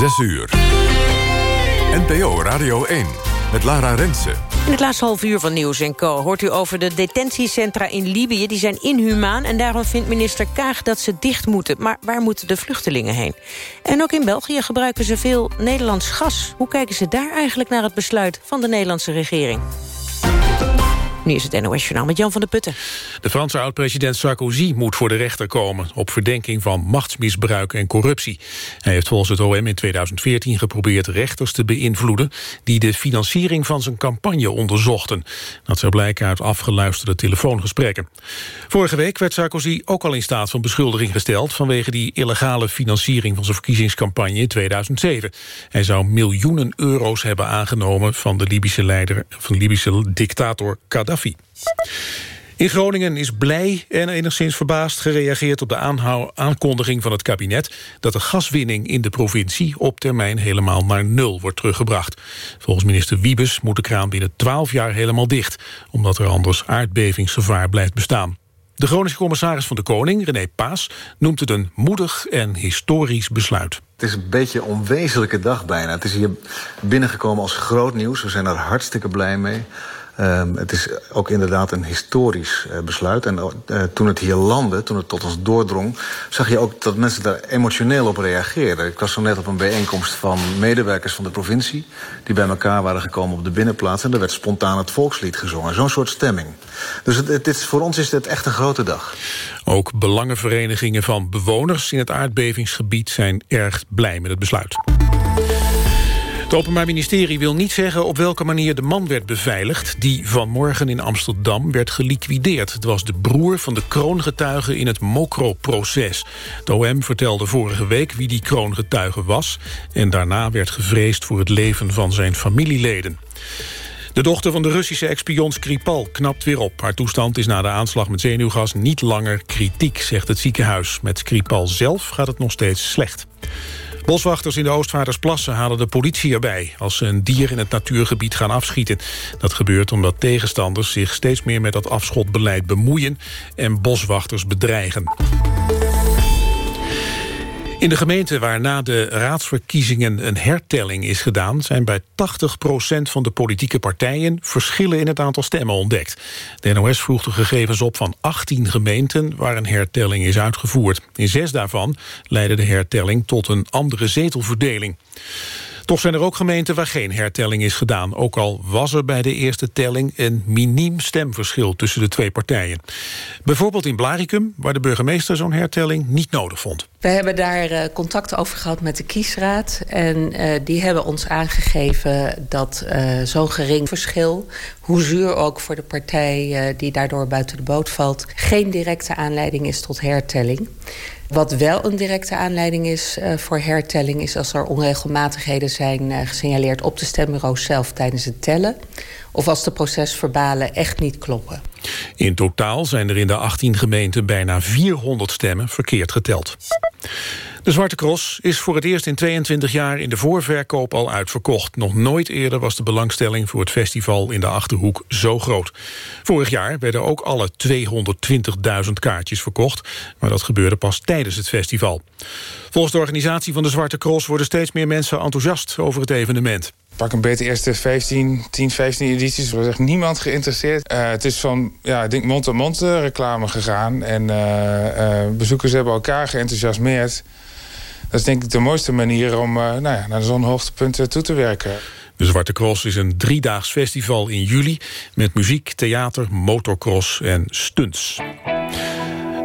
6 uur. NPO Radio 1 met Lara Rensen. In het laatste half uur van Nieuws en Co. hoort u over de detentiecentra in Libië. Die zijn inhumaan en daarom vindt minister Kaag dat ze dicht moeten. Maar waar moeten de vluchtelingen heen? En ook in België gebruiken ze veel Nederlands gas. Hoe kijken ze daar eigenlijk naar het besluit van de Nederlandse regering? Nu is het NOS-journaal met Jan van der Putten. De Franse oud-president Sarkozy moet voor de rechter komen... op verdenking van machtsmisbruik en corruptie. Hij heeft volgens het OM in 2014 geprobeerd rechters te beïnvloeden... die de financiering van zijn campagne onderzochten. Dat zou blijken uit afgeluisterde telefoongesprekken. Vorige week werd Sarkozy ook al in staat van beschuldiging gesteld... vanwege die illegale financiering van zijn verkiezingscampagne in 2007. Hij zou miljoenen euro's hebben aangenomen... van de Libische leider, van Libische dictator Gaddafi in Groningen is blij en enigszins verbaasd gereageerd op de aankondiging van het kabinet dat de gaswinning in de provincie op termijn helemaal naar nul wordt teruggebracht. Volgens minister Wiebes moet de kraan binnen 12 jaar helemaal dicht, omdat er anders aardbevingsgevaar blijft bestaan. De Groningse commissaris van de Koning, René Paas, noemt het een moedig en historisch besluit. Het is een beetje een onwezenlijke dag bijna. Het is hier binnengekomen als groot nieuws. We zijn er hartstikke blij mee. Um, het is ook inderdaad een historisch uh, besluit. En uh, toen het hier landde, toen het tot ons doordrong... zag je ook dat mensen daar emotioneel op reageerden. Ik was zo net op een bijeenkomst van medewerkers van de provincie... die bij elkaar waren gekomen op de binnenplaats... en er werd spontaan het volkslied gezongen. Zo'n soort stemming. Dus het, het, is, voor ons is dit echt een grote dag. Ook belangenverenigingen van bewoners in het aardbevingsgebied... zijn erg blij met het besluit. Het Openbaar Ministerie wil niet zeggen op welke manier de man werd beveiligd... die vanmorgen in Amsterdam werd geliquideerd. Het was de broer van de kroongetuige in het Mokro-proces. De OM vertelde vorige week wie die kroongetuige was... en daarna werd gevreesd voor het leven van zijn familieleden. De dochter van de Russische expion Skripal knapt weer op. Haar toestand is na de aanslag met zenuwgas niet langer kritiek, zegt het ziekenhuis. Met Skripal zelf gaat het nog steeds slecht. Boswachters in de Oostvaardersplassen halen de politie erbij... als ze een dier in het natuurgebied gaan afschieten. Dat gebeurt omdat tegenstanders zich steeds meer met dat afschotbeleid bemoeien... en boswachters bedreigen. In de gemeente waar na de raadsverkiezingen een hertelling is gedaan... zijn bij 80% van de politieke partijen verschillen in het aantal stemmen ontdekt. De NOS vroeg de gegevens op van 18 gemeenten waar een hertelling is uitgevoerd. In zes daarvan leidde de hertelling tot een andere zetelverdeling. Toch zijn er ook gemeenten waar geen hertelling is gedaan. Ook al was er bij de eerste telling een miniem stemverschil tussen de twee partijen. Bijvoorbeeld in Blaricum, waar de burgemeester zo'n hertelling niet nodig vond. We hebben daar uh, contact over gehad met de kiesraad. En uh, die hebben ons aangegeven dat uh, zo'n gering verschil... hoe zuur ook voor de partij die daardoor buiten de boot valt... geen directe aanleiding is tot hertelling. Wat wel een directe aanleiding is uh, voor hertelling... is als er onregelmatigheden zijn uh, gesignaleerd op de stembureaus zelf tijdens het tellen. Of als de procesverbalen echt niet kloppen. In totaal zijn er in de 18 gemeenten bijna 400 stemmen verkeerd geteld. De Zwarte Cross is voor het eerst in 22 jaar in de voorverkoop al uitverkocht. Nog nooit eerder was de belangstelling voor het festival in de Achterhoek zo groot. Vorig jaar werden ook alle 220.000 kaartjes verkocht, maar dat gebeurde pas tijdens het festival. Volgens de organisatie van de Zwarte Cross worden steeds meer mensen enthousiast over het evenement pak een beetje de eerste 15, 10, 15 edities. Er was echt niemand geïnteresseerd. Uh, het is van, ja, ik denk mond-to-mond -mond reclame gegaan. En uh, uh, bezoekers hebben elkaar geenthousiasmeerd. Dat is denk ik de mooiste manier om nou ja, naar zo'n hoogtepunt toe te werken. De Zwarte Cross is een driedaags festival in juli... met muziek, theater, motocross en stunts.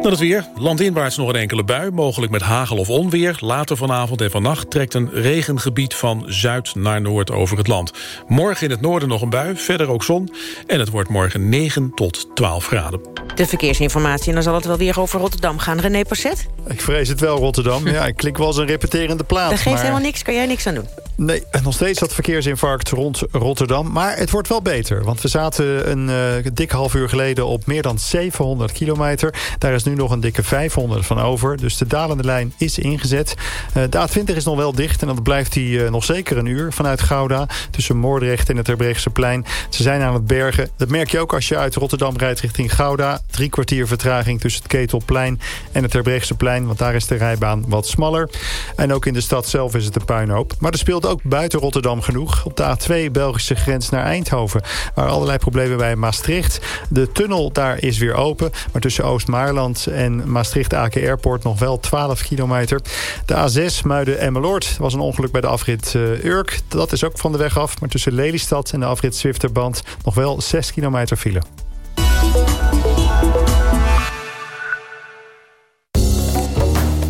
Dan het weer. Landinwaarts nog een enkele bui, mogelijk met hagel of onweer. Later vanavond en vannacht trekt een regengebied van zuid naar noord over het land. Morgen in het noorden nog een bui, verder ook zon. En het wordt morgen 9 tot 12 graden. De verkeersinformatie, en dan zal het wel weer over Rotterdam gaan. René Passet? Ik vrees het wel, Rotterdam. Ja, ik klik wel eens een repeterende plaats. Dat geeft helemaal niks, kan jij niks aan doen? Nee, nog steeds dat verkeersinfarct rond Rotterdam. Maar het wordt wel beter. Want we zaten een uh, dik half uur geleden op meer dan 700 kilometer. Daar is nu nog een dikke 500 van over. Dus de dalende lijn is ingezet. Uh, de A20 is nog wel dicht. En dat blijft die uh, nog zeker een uur vanuit Gouda. Tussen Moordrecht en het Terbrechtseplein. Ze zijn aan het bergen. Dat merk je ook als je uit Rotterdam rijdt richting Gouda. Drie kwartier vertraging tussen het Ketelplein en het Terbrechtseplein. Want daar is de rijbaan wat smaller. En ook in de stad zelf is het een puinhoop. Maar er speelt ook buiten Rotterdam genoeg. Op de A2 Belgische grens naar Eindhoven. Waar allerlei problemen bij Maastricht. De tunnel daar is weer open. Maar tussen Oost-Maarland en Maastricht-Aken Airport nog wel 12 kilometer. De A6 Muiden-Emmeloord was een ongeluk bij de afrit uh, Urk. Dat is ook van de weg af. Maar tussen Lelystad en de afrit Zwifterband nog wel 6 kilometer file.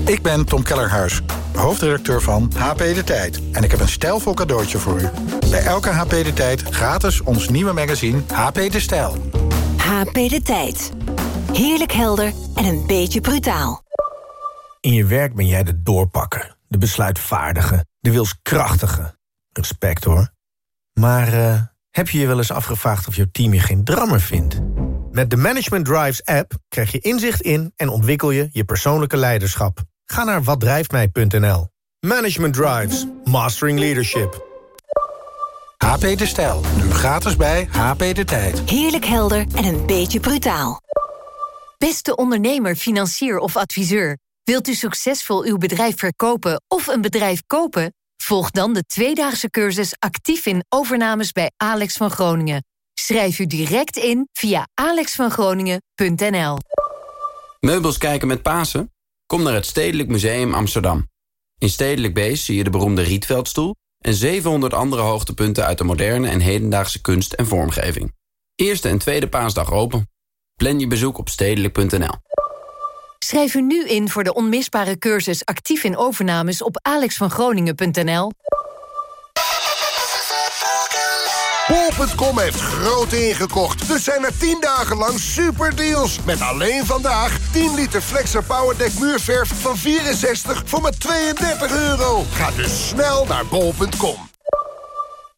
Ik ben Tom Kellerhuis, hoofdredacteur van HP De Tijd. En ik heb een stijlvol cadeautje voor u. Bij elke HP De Tijd gratis ons nieuwe magazine HP De Stijl. HP De Tijd. Heerlijk helder en een beetje brutaal. In je werk ben jij de doorpakker, de besluitvaardige, de wilskrachtige. Respect hoor. Maar uh, heb je je wel eens afgevraagd of jouw team je geen drammer vindt? Met de Management Drives app krijg je inzicht in en ontwikkel je je persoonlijke leiderschap. Ga naar watdrijftmij.nl. Management Drives. Mastering Leadership. HP De Stijl. Nu gratis bij HP De Tijd. Heerlijk helder en een beetje brutaal. Beste ondernemer, financier of adviseur. Wilt u succesvol uw bedrijf verkopen of een bedrijf kopen? Volg dan de tweedaagse cursus actief in overnames bij Alex van Groningen. Schrijf u direct in via alexvangroningen.nl. Meubels kijken met Pasen? Kom naar het Stedelijk Museum Amsterdam. In Stedelijk Beest zie je de beroemde Rietveldstoel... en 700 andere hoogtepunten uit de moderne en hedendaagse kunst en vormgeving. Eerste en tweede paasdag open. Plan je bezoek op stedelijk.nl. Schrijf u nu in voor de onmisbare cursus actief in overnames op alexvangroningen.nl. Bol.com heeft groot ingekocht. Dus zijn er 10 dagen lang superdeals. Met alleen vandaag 10 liter Flexer Powerdek muurverf van 64 voor maar 32 euro. Ga dus snel naar bol.com.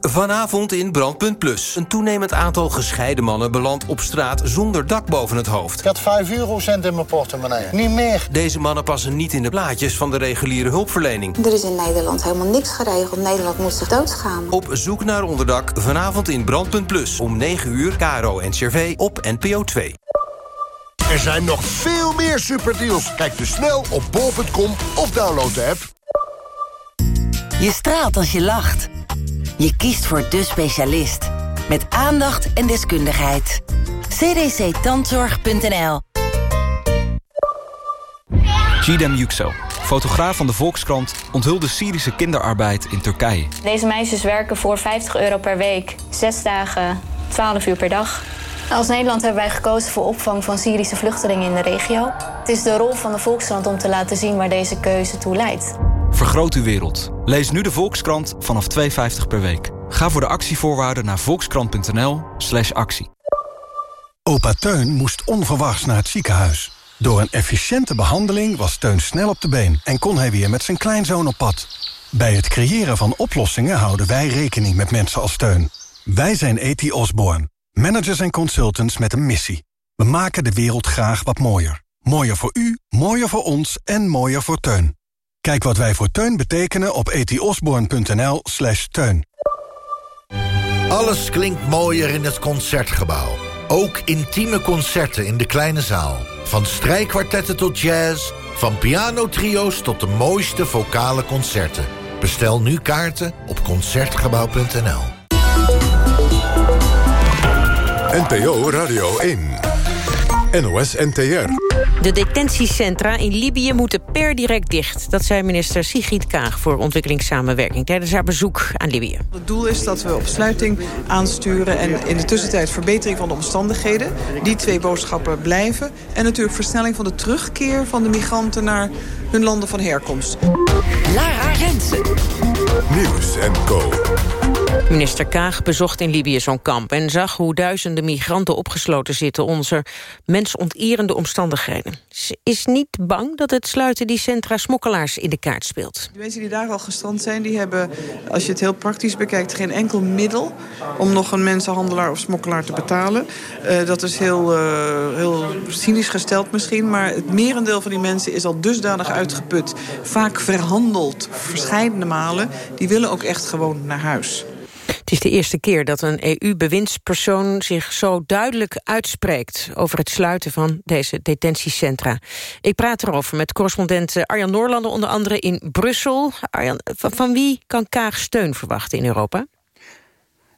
Vanavond in Brandpunt Plus. Een toenemend aantal gescheiden mannen belandt op straat zonder dak boven het hoofd. Ik had 5 eurocent in mijn portemonnee. Niet meer. Deze mannen passen niet in de plaatjes van de reguliere hulpverlening. Er is in Nederland helemaal niks geregeld. Nederland moet zich doodschamen. Op zoek naar onderdak. Vanavond in Brandpunt Plus. Om 9 uur, Caro en Cervé op NPO 2. Er zijn nog veel meer superdeals. Kijk dus snel op bol.com of download de app. Je straalt als je lacht. Je kiest voor de specialist. Met aandacht en deskundigheid. cdctandzorg.nl Gidem Yüksel, fotograaf van de Volkskrant... onthulde Syrische kinderarbeid in Turkije. Deze meisjes werken voor 50 euro per week. Zes dagen, 12 uur per dag. Als Nederland hebben wij gekozen voor opvang van Syrische vluchtelingen in de regio. Het is de rol van de Volkskrant om te laten zien waar deze keuze toe leidt. Vergroot uw wereld. Lees nu de Volkskrant vanaf 2,50 per week. Ga voor de actievoorwaarden naar volkskrant.nl slash actie. Opa Teun moest onverwachts naar het ziekenhuis. Door een efficiënte behandeling was Teun snel op de been... en kon hij weer met zijn kleinzoon op pad. Bij het creëren van oplossingen houden wij rekening met mensen als Teun. Wij zijn E.T. Osborne, managers en consultants met een missie. We maken de wereld graag wat mooier. Mooier voor u, mooier voor ons en mooier voor Teun. Kijk wat wij voor Teun betekenen op etiosborn.nl slash teun. Alles klinkt mooier in het Concertgebouw. Ook intieme concerten in de kleine zaal. Van strijkkwartetten tot jazz, van pianotrio's tot de mooiste vocale concerten. Bestel nu kaarten op Concertgebouw.nl. NPO Radio 1. NOS NTR. De detentiecentra in Libië moeten per direct dicht. Dat zei minister Sigrid Kaag voor ontwikkelingssamenwerking... tijdens haar bezoek aan Libië. Het doel is dat we op sluiting aansturen... en in de tussentijd verbetering van de omstandigheden. Die twee boodschappen blijven. En natuurlijk versnelling van de terugkeer van de migranten... naar hun landen van herkomst. Lara Rensen. Nieuws en Co. Minister Kaag bezocht in Libië zo'n kamp... en zag hoe duizenden migranten opgesloten zitten... onder mensonterende omstandigheden. Ze is niet bang dat het sluiten die centra smokkelaars in de kaart speelt. De mensen die daar al gestrand zijn, die hebben, als je het heel praktisch bekijkt... geen enkel middel om nog een mensenhandelaar of smokkelaar te betalen. Uh, dat is heel, uh, heel cynisch gesteld misschien... maar het merendeel van die mensen is al dusdanig uitgeput... vaak verhandeld, verscheidene malen. Die willen ook echt gewoon naar huis. Het is de eerste keer dat een EU-bewindspersoon zich zo duidelijk uitspreekt over het sluiten van deze detentiecentra. Ik praat erover met correspondent Arjan Noorlander, onder andere in Brussel. Arjan, van wie kan Kaag steun verwachten in Europa?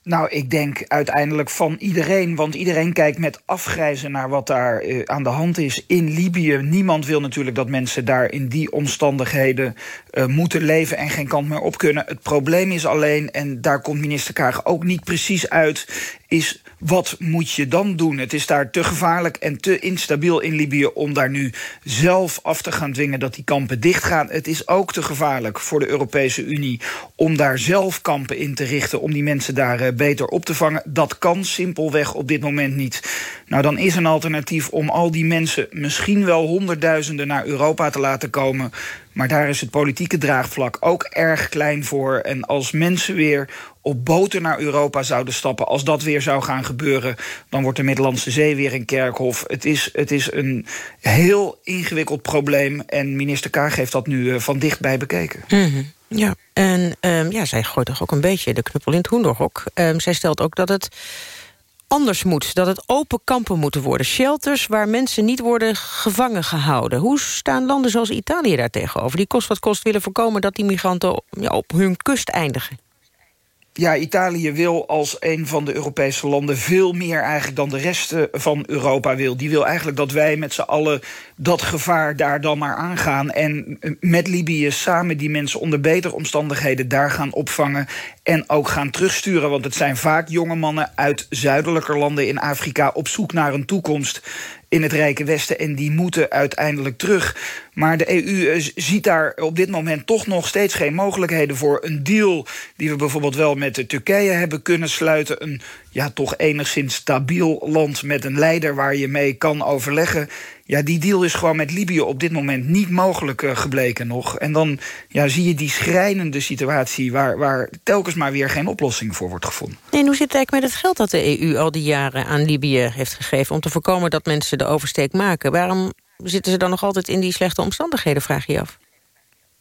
Nou, ik denk uiteindelijk van iedereen. Want iedereen kijkt met afgrijzen naar wat daar uh, aan de hand is in Libië. Niemand wil natuurlijk dat mensen daar in die omstandigheden uh, moeten leven en geen kant meer op kunnen. Het probleem is alleen, en daar komt minister Kaag ook niet precies uit, is wat moet je dan doen? Het is daar te gevaarlijk en te instabiel in Libië om daar nu zelf af te gaan dwingen dat die kampen dichtgaan. Het is ook te gevaarlijk voor de Europese Unie om daar zelf kampen in te richten, om die mensen daar uh, beter op te vangen. Dat kan simpelweg op dit moment niet. Nou, dan is een alternatief om al die mensen misschien wel honderdduizenden naar Europa te laten komen. Maar daar is het politieke draagvlak ook erg klein voor. En als mensen weer op boten naar Europa zouden stappen... als dat weer zou gaan gebeuren... dan wordt de Middellandse Zee weer een kerkhof. Het is, het is een heel ingewikkeld probleem. En minister Kaag heeft dat nu uh, van dichtbij bekeken. -hmm. Ja, en um, ja, zij gooit toch ook een beetje de knuppel in het hoenderhok. Um, zij stelt ook dat het anders moet. Dat het open kampen moeten worden. Shelters waar mensen niet worden gevangen gehouden. Hoe staan landen zoals Italië daar tegenover? Die kost wat kost willen voorkomen dat die migranten op hun kust eindigen. Ja, Italië wil als een van de Europese landen veel meer eigenlijk dan de rest van Europa wil. Die wil eigenlijk dat wij met z'n allen dat gevaar daar dan maar aangaan. En met Libië samen die mensen onder betere omstandigheden daar gaan opvangen. En ook gaan terugsturen. Want het zijn vaak jonge mannen uit zuidelijke landen in Afrika op zoek naar een toekomst in het Rijke Westen. En die moeten uiteindelijk terug. Maar de EU eh, ziet daar op dit moment toch nog steeds geen mogelijkheden voor. Een deal die we bijvoorbeeld wel met Turkije hebben kunnen sluiten. Een ja, toch enigszins stabiel land met een leider waar je mee kan overleggen. Ja, die deal is gewoon met Libië op dit moment niet mogelijk uh, gebleken nog. En dan ja, zie je die schrijnende situatie... Waar, waar telkens maar weer geen oplossing voor wordt gevonden. En hoe zit het eigenlijk met het geld dat de EU al die jaren aan Libië heeft gegeven... om te voorkomen dat mensen de oversteek maken? Waarom zitten ze dan nog altijd in die slechte omstandigheden, vraag je je af?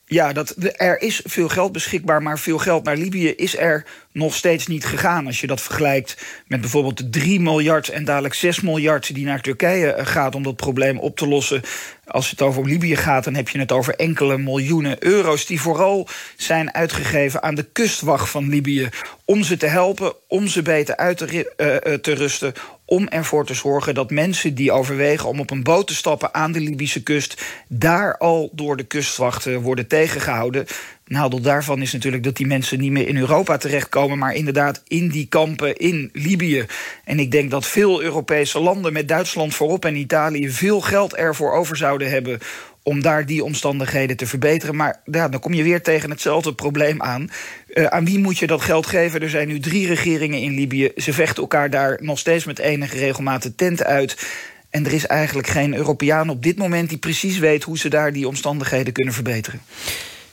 Ja, dat, er is veel geld beschikbaar, maar veel geld naar Libië is er nog steeds niet gegaan. Als je dat vergelijkt met bijvoorbeeld de 3 miljard en dadelijk 6 miljard die naar Turkije eh, gaat om dat probleem op te lossen. Als het over Libië gaat, dan heb je het over enkele miljoenen euro's... die vooral zijn uitgegeven aan de kustwacht van Libië... om ze te helpen, om ze beter uit te, uh, te rusten om ervoor te zorgen dat mensen die overwegen om op een boot te stappen aan de Libische kust, daar al door de kustwacht worden tegengehouden. Nadeel daarvan is natuurlijk dat die mensen niet meer in Europa terechtkomen... maar inderdaad in die kampen in Libië. En ik denk dat veel Europese landen met Duitsland voorop en Italië... veel geld ervoor over zouden hebben om daar die omstandigheden te verbeteren. Maar dan kom je weer tegen hetzelfde probleem aan. Uh, aan wie moet je dat geld geven? Er zijn nu drie regeringen in Libië. Ze vechten elkaar daar nog steeds met enige regelmaat tent uit... En er is eigenlijk geen Europeaan op dit moment die precies weet... hoe ze daar die omstandigheden kunnen verbeteren.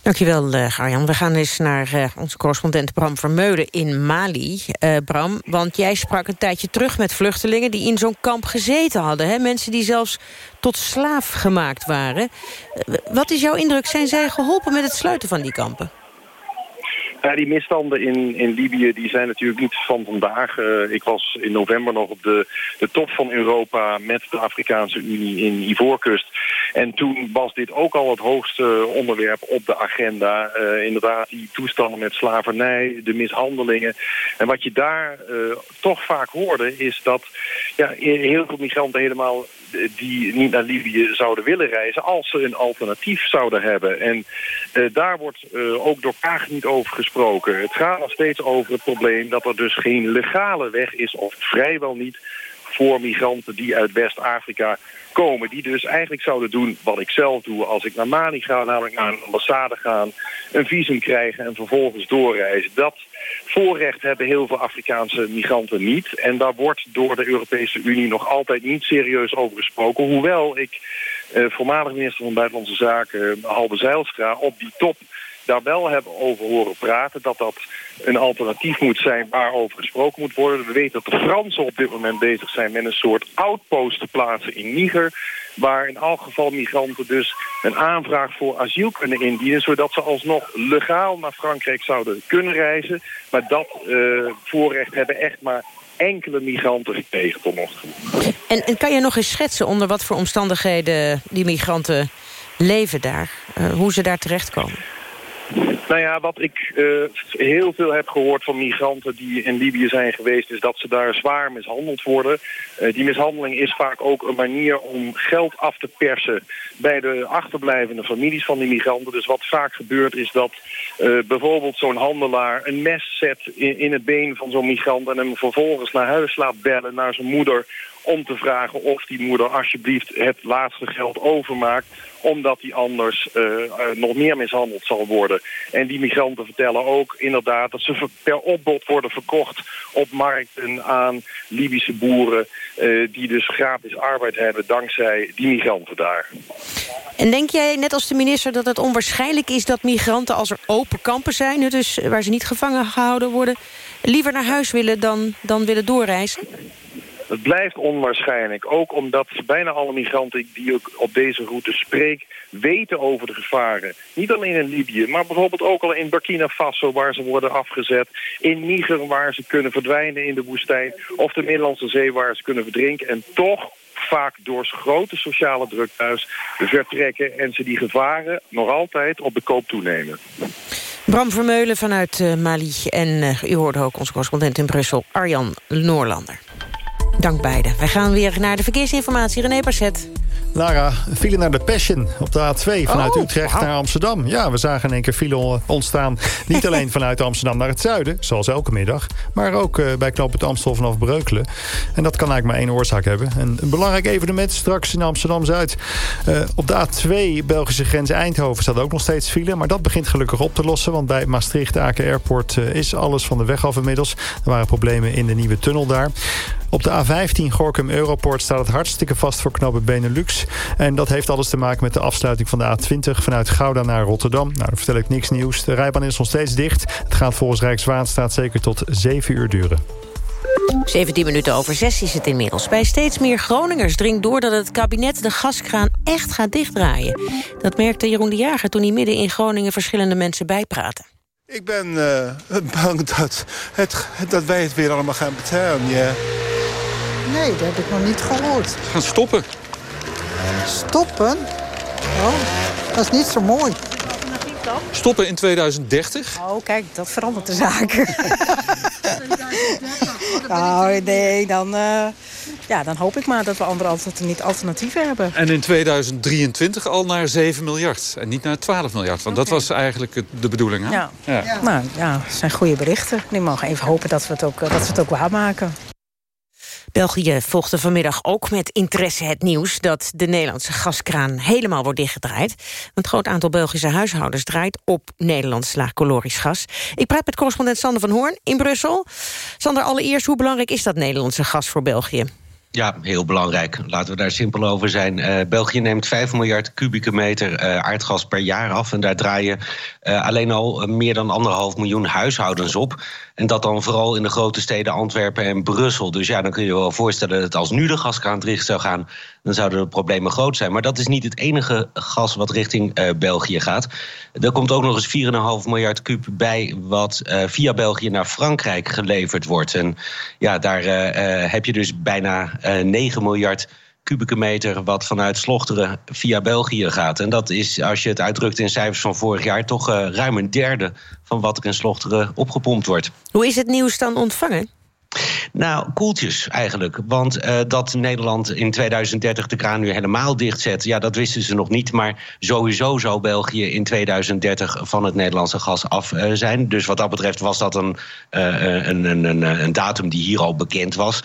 Dankjewel, uh, Arjan. We gaan eens naar uh, onze correspondent Bram Vermeulen in Mali. Uh, Bram, want jij sprak een tijdje terug met vluchtelingen... die in zo'n kamp gezeten hadden. Hè? Mensen die zelfs tot slaaf gemaakt waren. wat is jouw indruk? Zijn zij geholpen met het sluiten van die kampen? Ja, die misstanden in, in Libië die zijn natuurlijk niet van vandaag. Uh, ik was in november nog op de, de top van Europa met de Afrikaanse Unie in Ivoorkust. En toen was dit ook al het hoogste onderwerp op de agenda. Uh, inderdaad, die toestanden met slavernij, de mishandelingen. En wat je daar uh, toch vaak hoorde is dat ja, heel veel migranten helemaal die niet naar Libië zouden willen reizen... als ze een alternatief zouden hebben. En daar wordt ook door Kaag niet over gesproken. Het gaat nog steeds over het probleem dat er dus geen legale weg is... of vrijwel niet voor migranten die uit West-Afrika komen. Die dus eigenlijk zouden doen wat ik zelf doe als ik naar Mali ga, namelijk naar een ambassade gaan, een visum krijgen en vervolgens doorreizen. Dat voorrecht hebben heel veel Afrikaanse migranten niet. En daar wordt door de Europese Unie nog altijd niet serieus over gesproken. Hoewel ik eh, voormalig minister van Buitenlandse Zaken, Halbe Zijlstra, op die top daar wel hebben over horen praten... dat dat een alternatief moet zijn waarover gesproken moet worden. We weten dat de Fransen op dit moment bezig zijn met een soort outpost te plaatsen in Niger... waar in elk geval migranten dus een aanvraag voor asiel kunnen indienen... zodat ze alsnog legaal naar Frankrijk zouden kunnen reizen. Maar dat uh, voorrecht hebben echt maar enkele migranten gekregen tot nog toe. En, kan je nog eens schetsen onder wat voor omstandigheden die migranten leven daar? Uh, hoe ze daar terechtkomen? Nou ja, wat ik uh, heel veel heb gehoord van migranten die in Libië zijn geweest... is dat ze daar zwaar mishandeld worden. Uh, die mishandeling is vaak ook een manier om geld af te persen... bij de achterblijvende families van die migranten. Dus wat vaak gebeurt is dat uh, bijvoorbeeld zo'n handelaar... een mes zet in, in het been van zo'n migrant... en hem vervolgens naar huis laat bellen naar zijn moeder om te vragen of die moeder alsjeblieft het laatste geld overmaakt omdat die anders uh, uh, nog meer mishandeld zal worden. En die migranten vertellen ook inderdaad dat ze per opbod worden verkocht op markten aan Libische boeren... Uh, die dus gratis arbeid hebben dankzij die migranten daar. En denk jij, net als de minister, dat het onwaarschijnlijk is... dat migranten, als er open kampen zijn, dus waar ze niet gevangen gehouden worden... liever naar huis willen dan, dan willen doorreizen? Het blijft onwaarschijnlijk. Ook omdat bijna alle migranten die ik op deze route spreek... weten over de gevaren. Niet alleen in Libië, maar bijvoorbeeld ook al in Burkina Faso... waar ze worden afgezet. In Niger, waar ze kunnen verdwijnen in de woestijn. Of de Middellandse Zee, waar ze kunnen verdrinken. En toch vaak door grote sociale druk thuis vertrekken... en ze die gevaren nog altijd op de koop toenemen. Bram Vermeulen vanuit uh, Mali. En uh, u hoorde ook onze correspondent in Brussel, Arjan Noorlander. Dank beiden. Wij gaan weer naar de verkeersinformatie. René Passet. Lara, file naar de Passion op de A2 vanuit Oh, Utrecht naar Amsterdam. Ja, we zagen in één keer file ontstaan. Niet alleen vanuit Amsterdam naar het zuiden, zoals elke middag... maar ook eh, bij knooppunt Amstel vanaf Breukelen. En dat kan eigenlijk maar één oorzaak hebben. En een belangrijk evenement straks in Amsterdam-Zuid. Eh, op de A2 Belgische grens Eindhoven staat ook nog steeds file... maar dat begint gelukkig op te lossen... want bij Maastricht-Aken Airport eh, is alles van de weg af inmiddels. Er waren problemen in de nieuwe tunnel daar. Op de A15 Gorkum Europort staat het hartstikke vast voor knopen Benelux. En dat heeft alles te maken met de afsluiting van de A20 vanuit Gouda naar Rotterdam. Nou, dan vertel ik niks nieuws. De rijbaan is nog steeds dicht. Het gaat volgens Rijkswaterstaat zeker tot 7 uur duren. 17 minuten over 6 is het inmiddels. Bij steeds meer Groningers dringt door dat het kabinet de gaskraan echt gaat dichtdraaien. Dat merkte Jeroen de Jager toen hij midden in Groningen verschillende mensen bijpraten. Ik ben uh, bang dat, het, dat wij het weer allemaal gaan betalen, ja. Nee, dat heb ik nog niet gehoord. Gaan stoppen. Stoppen? Oh, dat is niet zo mooi. Stoppen in 2030? Oh, kijk, dat verandert de zaken. nou, nee, dan, uh, ja, dan hoop ik maar dat we andere altern niet alternatieven hebben. En in 2023 al naar 7 miljard en niet naar 12 miljard. Want okay. dat was eigenlijk de bedoeling, hè? Ja. ja. ja. Nou, ja, dat zijn goede berichten. Nu mogen even hopen dat we het ook, dat we het ook waarmaken. België volgde vanmiddag ook met interesse het nieuws... dat de Nederlandse gaskraan helemaal wordt dichtgedraaid. Een groot aantal Belgische huishoudens draait op Nederlands laagkalorisch gas. Ik praat met correspondent Sander van Hoorn in Brussel. Sander, allereerst, hoe belangrijk is dat Nederlandse gas voor België? Ja, heel belangrijk. Laten we daar simpel over zijn. Uh, België neemt 5 miljard kubieke meter uh, aardgas per jaar af. En daar draaien uh, alleen al meer dan anderhalf miljoen huishoudens op. En dat dan vooral in de grote steden Antwerpen en Brussel. Dus ja, dan kun je je wel voorstellen dat als nu de gaskraan dicht zou gaan... dan zouden de problemen groot zijn. Maar dat is niet het enige gas wat richting uh, België gaat. Er komt ook nog eens 4,5 miljard kub bij... wat uh, via België naar Frankrijk geleverd wordt. En ja, daar uh, heb je dus bijna 9 miljard kubieke meter wat vanuit Slochteren via België gaat. En dat is, als je het uitdrukt in cijfers van vorig jaar... toch uh, ruim een derde van wat er in Slochteren opgepompt wordt. Hoe is het nieuws dan ontvangen? Nou, koeltjes eigenlijk. Want uh, dat Nederland in 2030 de kraan nu helemaal dichtzet... ja, dat wisten ze nog niet. Maar sowieso zou België in 2030 van het Nederlandse gas af uh, zijn. Dus wat dat betreft was dat een, uh, een, een, een, een, datum die hier al bekend was.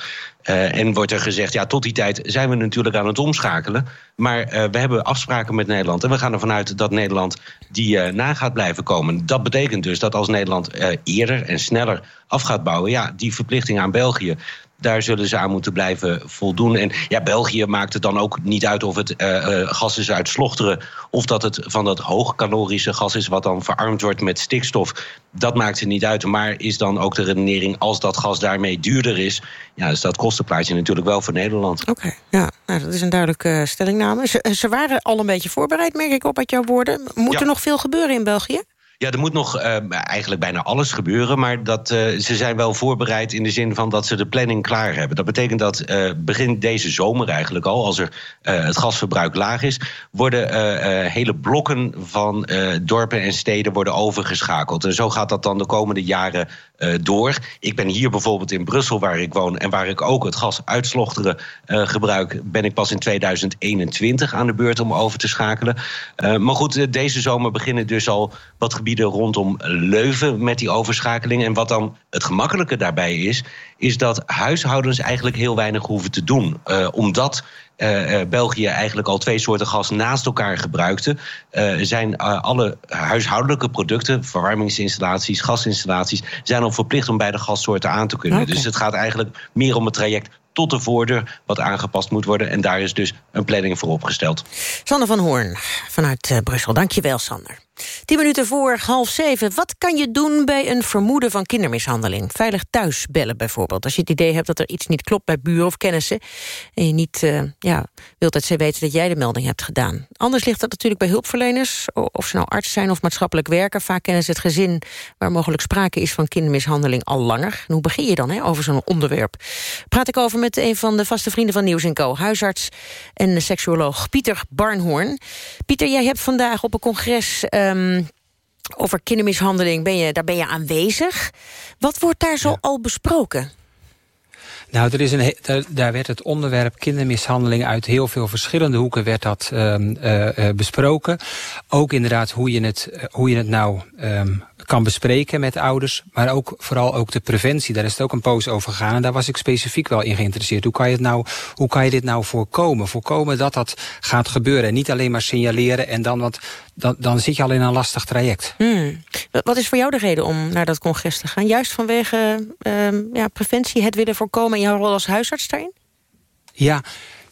Uh, en wordt er gezegd, ja, tot die tijd zijn we natuurlijk aan het omschakelen. Maar uh, we hebben afspraken met Nederland. En we gaan ervan uit dat Nederland die uh, na gaat blijven komen. Dat betekent dus dat als Nederland eerder en sneller af gaat bouwen... ja, die verplichting aan België, daar zullen ze aan moeten blijven voldoen. En ja, België maakt het dan ook niet uit of het uh, uh, gas is uit Slochteren... of dat het van dat hoogcalorische gas is wat dan verarmd wordt met stikstof. Dat maakt het niet uit. Maar is dan ook de redenering als dat gas daarmee duurder is... ja, is dat kostenplaatje natuurlijk wel voor Nederland. Oké, okay, ja, nou, dat is een duidelijke uh, stellingname. Ze, ze, waren al een beetje voorbereid, merk ik op uit jouw woorden. Moet ja. er nog veel gebeuren in België? Ja, er moet nog uh, eigenlijk bijna alles gebeuren. Maar dat, uh, ze zijn wel voorbereid in de zin van dat ze de planning klaar hebben. Dat betekent dat uh, begin deze zomer eigenlijk al, als er het gasverbruik laag is, worden hele blokken van dorpen en steden worden overgeschakeld. En zo gaat dat dan de komende jaren door. Ik ben hier bijvoorbeeld in Brussel, waar ik woon en waar ik ook het gas uitslochteren gebruik, ben ik pas in 2021 aan de beurt om over te schakelen. maar goed, deze zomer beginnen dus al wat gebieden rondom Leuven met die overschakeling. En wat dan het gemakkelijke daarbij is, is dat huishoudens eigenlijk heel weinig hoeven te doen. Omdat uh, uh, België eigenlijk al twee soorten gas naast elkaar gebruikte, zijn alle huishoudelijke producten, verwarmingsinstallaties, gasinstallaties, zijn al verplicht om beide gassoorten aan te kunnen. Okay. Dus het gaat eigenlijk meer om het traject tot de voordeur wat aangepast moet worden. En daar is dus een planning voor opgesteld. Sander van Hoorn vanuit Brussel. Dankjewel, Sander. Tien minuten voor half zeven. Wat kan je doen bij een vermoeden van kindermishandeling? Veilig thuis bellen bijvoorbeeld. Als je het idee hebt dat er iets niet klopt bij buren of kennissen... en je niet uh, ja, wilt dat ze weten dat jij de melding hebt gedaan. Anders ligt dat natuurlijk bij hulpverleners. Of ze nou arts zijn of maatschappelijk werker. Vaak kennen ze het gezin waar mogelijk sprake is van kindermishandeling al langer. En hoe begin je dan hè, over zo'n onderwerp? Praat ik over met een van de vaste vrienden van Nieuws Co. Huisarts en seksuoloog Pieter Barnhoorn. Pieter, jij hebt vandaag op een congres... Um, over kindermishandeling, ben je, daar ben je aanwezig. Wat wordt daar zo ja. al besproken? Nou, er is een, daar, werd het onderwerp kindermishandeling uit heel veel verschillende hoeken werd dat um, uh, uh, besproken. Ook inderdaad hoe je het, uh, hoe je het nou um, kan bespreken met ouders. Maar ook vooral ook de preventie. Daar is het ook een poos over gegaan. En daar was ik specifiek wel in geïnteresseerd. Hoe kan je, het nou, hoe kan je dit nou voorkomen? Voorkomen dat dat gaat gebeuren. En niet alleen maar signaleren en dan wat. Dan, dan zit je al in een lastig traject. Hmm. Wat is voor jou de reden om naar dat congres te gaan? Juist vanwege uh, ja, preventie, het willen voorkomen en jouw rol als huisarts daarin? Ja,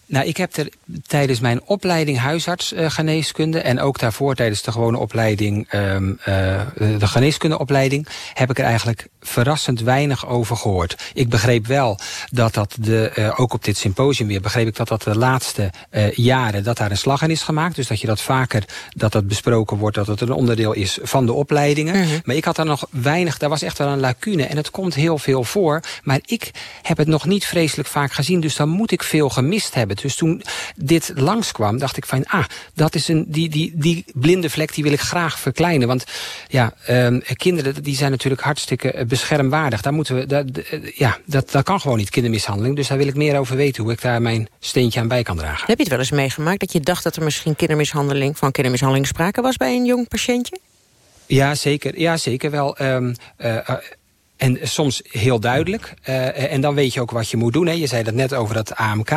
nou, ik heb er tijdens mijn opleiding huisartsgeneeskunde... Uh, en ook daarvoor tijdens de gewone opleiding, um, uh, de geneeskundeopleiding... heb ik er eigenlijk verrassend weinig over gehoord. Ik begreep wel dat dat, de, uh, ook op dit symposium weer... begreep ik dat dat de laatste jaren dat daar een slag in is gemaakt. Dus dat je dat vaker, dat dat besproken wordt... dat het een onderdeel is van de opleidingen. -hmm. Maar ik had daar nog weinig, daar was echt wel een lacune. En het komt heel veel voor. Maar ik heb het nog niet vreselijk vaak gezien. Dus dan moet ik veel gemist hebben. Dus toen dit langskwam, dacht ik van... ah, dat is een, die, die, die blinde vlek die wil ik graag verkleinen. Want ja, um, kinderen die zijn natuurlijk hartstikke beschermwaardig. Daar moeten we, dat, ja, dat, dat kan gewoon niet, kindermishandeling. Dus daar wil ik meer over weten, hoe ik daar mijn steentje aan bij kan dragen. Heb je het wel eens meegemaakt dat je dacht dat er misschien kindermishandeling... van kindermishandeling sprake was bij een jong patiëntje? Ja, zeker. Ja, zeker wel. Um, uh, en soms heel duidelijk. Uh, en dan weet je ook wat je moet doen. Hè. Je zei dat net over dat AMK.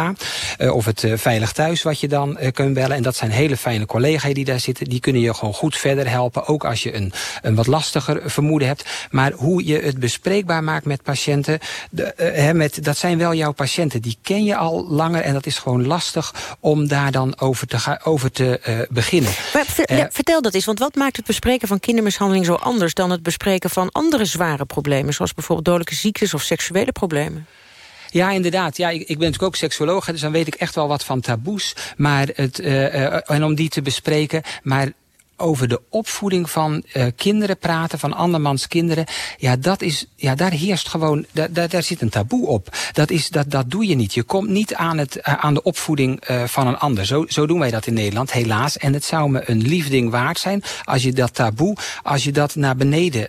Uh, of het uh, Veilig Thuis wat je dan kunt bellen. En dat zijn hele fijne collega's die daar zitten. Die kunnen je gewoon goed verder helpen. Ook als je een, een wat lastiger vermoeden hebt. Maar hoe je het bespreekbaar maakt met patiënten. De, hè, met, dat zijn wel jouw patiënten. Die ken je al langer. En dat is gewoon lastig om daar dan over te, over te beginnen. Maar vertel dat eens. Want wat maakt het bespreken van kindermishandeling zo anders... dan het bespreken van andere zware problemen? Zoals bijvoorbeeld dodelijke ziektes of seksuele problemen? Ja, inderdaad. Ja, ik, ik ben natuurlijk ook seksuoloog, dus dan weet ik echt wel wat van taboes. Maar het, uh, uh, en om die te bespreken. Maar over de opvoeding van uh, kinderen praten, van andermans kinderen. Ja, dat is, ja daar heerst gewoon, daar, daar, daar zit een taboe op. Dat, is, dat, dat doe je niet. Je komt niet aan, het, uh, aan de opvoeding uh, van een ander. Zo, zo doen wij dat in Nederland, helaas. En het zou me een liefding waard zijn als je dat taboe, als je dat naar beneden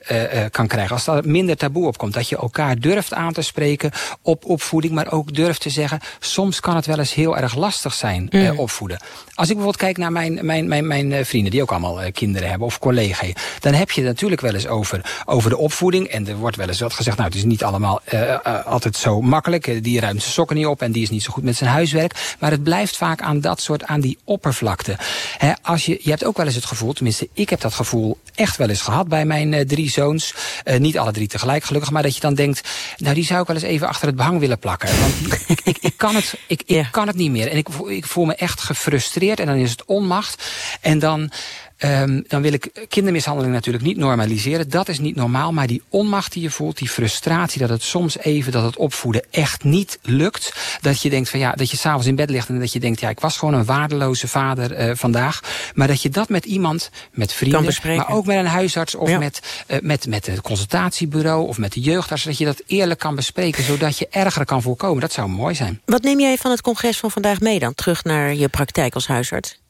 kan krijgen. Als er minder taboe opkomt. Dat je elkaar durft aan te spreken op opvoeding, maar ook durft te zeggen, soms kan het wel eens heel erg lastig zijn, mm. opvoeden. Als ik bijvoorbeeld kijk naar mijn, mijn, mijn, mijn vrienden, die ook allemaal kinderen hebben of collega. Dan heb je het natuurlijk wel eens over, over de opvoeding. En er wordt wel eens wat gezegd, nou het is niet allemaal altijd zo makkelijk. Die ruimt zijn sokken niet op en die is niet zo goed met zijn huiswerk. Maar het blijft vaak aan dat soort, aan die oppervlakte. als je, je hebt ook wel eens het gevoel, tenminste ik heb dat gevoel echt wel eens gehad bij mijn drie zoons. niet alle drie tegelijk gelukkig, maar dat je dan denkt, nou die zou ik wel eens even achter het behang willen plakken. Want ik, ik, ik, kan het, ik, ik kan het niet meer. En ik, ik voel me echt gefrustreerd en dan is het onmacht. En dan Um, dan wil ik kindermishandeling natuurlijk niet normaliseren. Dat is niet normaal, maar die onmacht die je voelt, die frustratie... dat het soms even, dat het opvoeden echt niet lukt. Dat je denkt van ja, dat je s'avonds in bed ligt en dat je denkt... ja, ik was gewoon een waardeloze vader uh, vandaag. Maar dat je dat met iemand, met vrienden... maar ook met een huisarts of met, uh, met, met het consultatiebureau... of met de jeugdarts, dat je dat eerlijk kan bespreken... zodat je erger kan voorkomen. Dat zou mooi zijn. Wat neem jij van het congres van vandaag mee dan? Terug naar je praktijk als huisarts?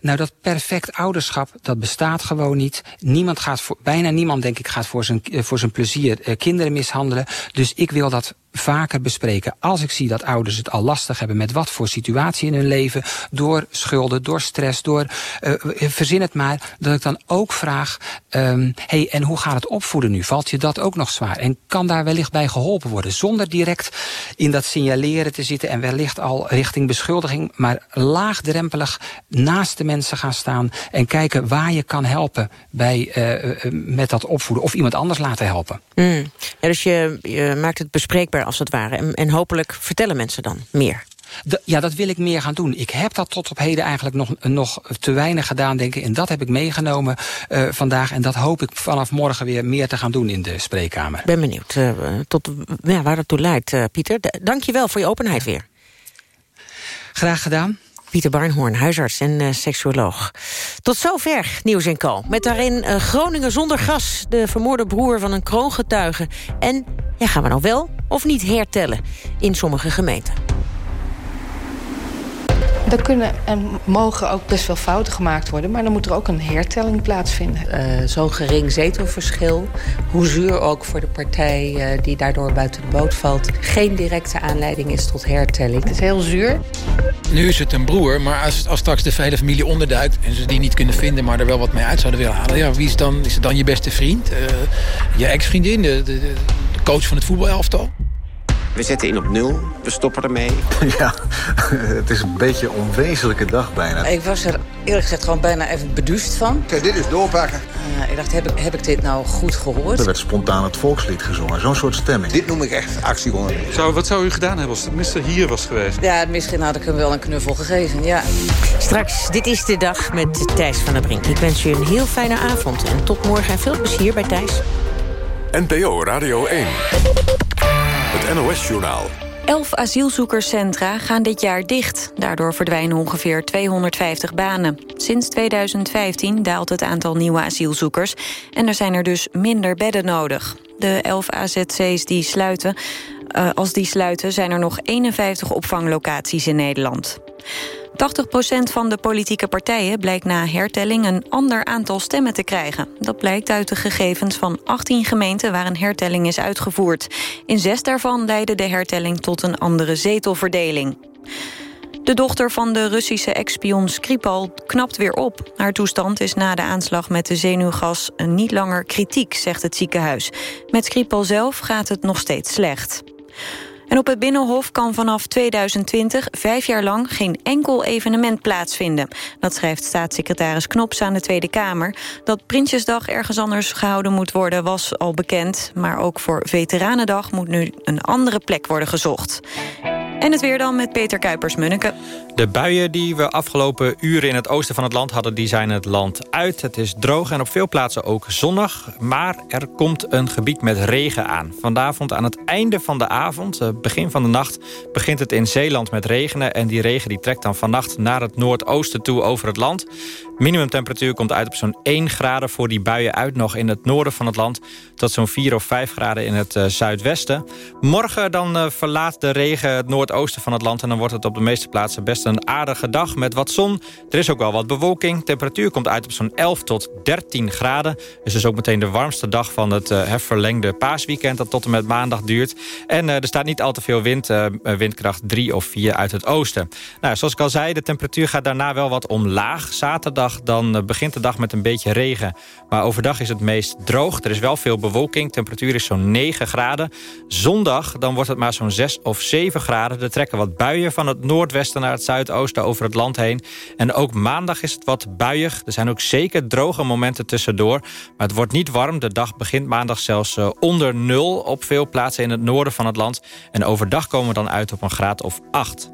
Nou, dat perfect ouderschap, dat bestaat gewoon niet. Niemand gaat voor, bijna niemand, denk ik, gaat voor zijn, eh, voor zijn plezier uh, kinderen mishandelen. Dus ik wil dat vaker bespreken. Als ik zie dat ouders het al lastig hebben met wat voor situatie in hun leven... door schulden, door stress, door... Uh, verzin het maar, dat ik dan ook vraag... Um, hey, en hoe gaat het opvoeden nu? Valt je dat ook nog zwaar? En kan daar wellicht bij geholpen worden? Zonder direct in dat signaleren te zitten... en wellicht al richting beschuldiging... maar laagdrempelig naast de mensen gaan staan... en kijken waar je kan helpen bij, uh, met dat opvoeden. Of iemand anders laten helpen. Mm. Dus je, je maakt het bespreekbaar als het ware. En, en hopelijk vertellen mensen dan meer. ja, dat wil ik meer gaan doen. Ik heb dat tot op heden eigenlijk nog, nog te weinig gedaan, denk ik. En dat heb ik meegenomen uh, vandaag. En dat hoop ik vanaf morgen weer meer te gaan doen in de spreekkamer. ben benieuwd uh, tot, ja, waar dat toe leidt, uh, Pieter. Dank je wel voor je openheid weer. Graag gedaan. Pieter Barnhoorn, huisarts en uh, seksuoloog. Tot zover Nieuws en Co. Met daarin uh, Groningen zonder gas. De vermoorde broer van een kroongetuige. En ja, gaan we nou wel of niet hertellen in sommige gemeenten? Er kunnen en mogen ook best wel fouten gemaakt worden... maar dan moet er ook een hertelling plaatsvinden. Uh, Zo'n gering zetelverschil, hoe zuur ook voor de partij... Uh, die daardoor buiten de boot valt... geen directe aanleiding is tot hertelling. Het is heel zuur. Nu is het een broer, maar als, als straks de hele familie onderduikt... en ze die niet kunnen vinden, maar er wel wat mee uit zouden willen halen... Ja, wie is, dan, is het dan je beste vriend? Uh, je ex-vriendin, de, de, de coach van het voetbalelftal? We zetten in op nul, we stoppen ermee. Ja, het is een beetje een onwezenlijke dag bijna. Ik was er eerlijk gezegd gewoon bijna even beduust van. Kijk, dit is doorpakken. Uh, ik dacht, heb ik, heb ik dit nou goed gehoord? Er werd spontaan het volkslied gezongen, zo'n soort stemming. Dit noem ik echt actie Zou, wat zou u gedaan hebben als de minister hier was geweest? Ja, misschien had ik hem wel een knuffel gegeven, ja. Straks, dit is de dag met Thijs van der Brink. Ik wens u een heel fijne avond en tot morgen en veel plezier bij Thijs. NPO Radio 1. NOS-journaal. Elf asielzoekerscentra gaan dit jaar dicht. Daardoor verdwijnen ongeveer 250 banen. Sinds 2015 daalt het aantal nieuwe asielzoekers... en er zijn er dus minder bedden nodig. De elf AZC's die sluiten, uh, als die sluiten... zijn er nog 51 opvanglocaties in Nederland. 80% van de politieke partijen blijkt na hertelling een ander aantal stemmen te krijgen. Dat blijkt uit de gegevens van 18 gemeenten waar een hertelling is uitgevoerd. In zes daarvan leidde de hertelling tot een andere zetelverdeling. De dochter van de Russische ex-spion Skripal knapt weer op. Haar toestand is na de aanslag met de zenuwgas niet langer kritiek, zegt het ziekenhuis. Met Skripal zelf gaat het nog steeds slecht. En op het Binnenhof kan vanaf 2020 vijf jaar lang geen enkel evenement plaatsvinden. Dat schrijft staatssecretaris Knops aan de Tweede Kamer. Dat Prinsjesdag ergens anders gehouden moet worden was al bekend. Maar ook voor Veteranendag moet nu een andere plek worden gezocht. En het weer dan met Peter Kuipers-Munneke. De buien die we afgelopen uren in het oosten van het land hadden... die zijn het land uit. Het is droog en op veel plaatsen ook zonnig. Maar er komt een gebied met regen aan. Vanavond aan het einde van de avond, eh, begin van de nacht... begint het in Zeeland met regenen. En die regen die trekt dan vannacht naar het noordoosten toe over het land. Minimumtemperatuur komt uit op zo'n 1 graden voor die buien uit... nog in het noorden van het land. Tot zo'n 4 of 5 graden in het uh, zuidwesten. Morgen dan uh, verlaat de regen het noord oosten van het land... en dan wordt het op de meeste plaatsen best een aardige dag met wat zon. Er is ook wel wat bewolking. Temperatuur komt uit op zo'n 11 tot 13 graden. Dus is ook meteen de warmste dag van het uh, verlengde paasweekend... dat tot en met maandag duurt. En uh, er staat niet al te veel wind, uh, windkracht 3 of 4 uit het oosten. Nou, zoals ik al zei, de temperatuur gaat daarna wel wat omlaag. Zaterdag dan begint de dag met een beetje regen. Maar overdag is het meest droog. Er is wel veel bewolking. Temperatuur is zo'n 9 graden. Zondag dan wordt het maar zo'n 6 of 7 graden. Er trekken wat buien van het noordwesten naar het zuidoosten over het land heen. En ook maandag is het wat buiig. Er zijn ook zeker droge momenten tussendoor. Maar het wordt niet warm. De dag begint maandag zelfs uh, onder nul op veel plaatsen in het noorden van het land. En overdag komen we dan uit op een graad of 8.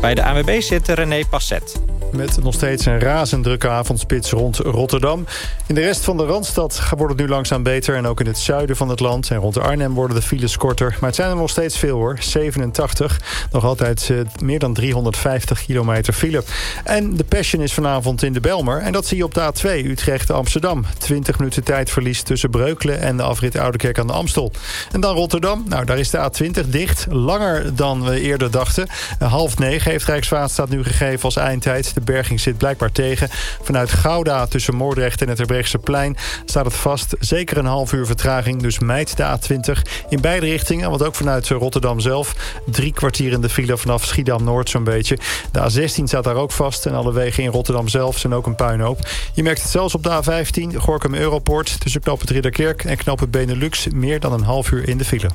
Bij de ANWB zit René Passet. Met nog steeds een razend drukke avondspits rond Rotterdam. In de rest van de Randstad wordt het nu langzaam beter. En ook in het zuiden van het land en rond Arnhem worden de files korter. Maar het zijn er nog steeds veel hoor. 87. Nog altijd uh, meer dan 350 kilometer file. En de Passion is vanavond in de Belmer. En dat zie je op de A2 Utrecht-Amsterdam. 20 minuten tijdverlies tussen Breukelen en de afrit Oudekerk aan de Amstel. En dan Rotterdam. Nou, daar is de A20 dicht. Langer dan we eerder dachten. half negen heeft Rijkswaterstaat nu gegeven als eindtijd. De berging zit blijkbaar tegen. Vanuit Gouda tussen Moordrecht en het plein staat het vast. Zeker een half uur vertraging, dus mijt de A20 in beide richtingen. Want ook vanuit Rotterdam zelf. Drie kwartier in de file vanaf Schiedam-Noord zo'n beetje. De A16 staat daar ook vast. En alle wegen in Rotterdam zelf zijn ook een puinhoop. Je merkt het zelfs op de A15, Gorkum Europoort... tussen knop het Ridderkerk en knop het Benelux... meer dan een half uur in de file.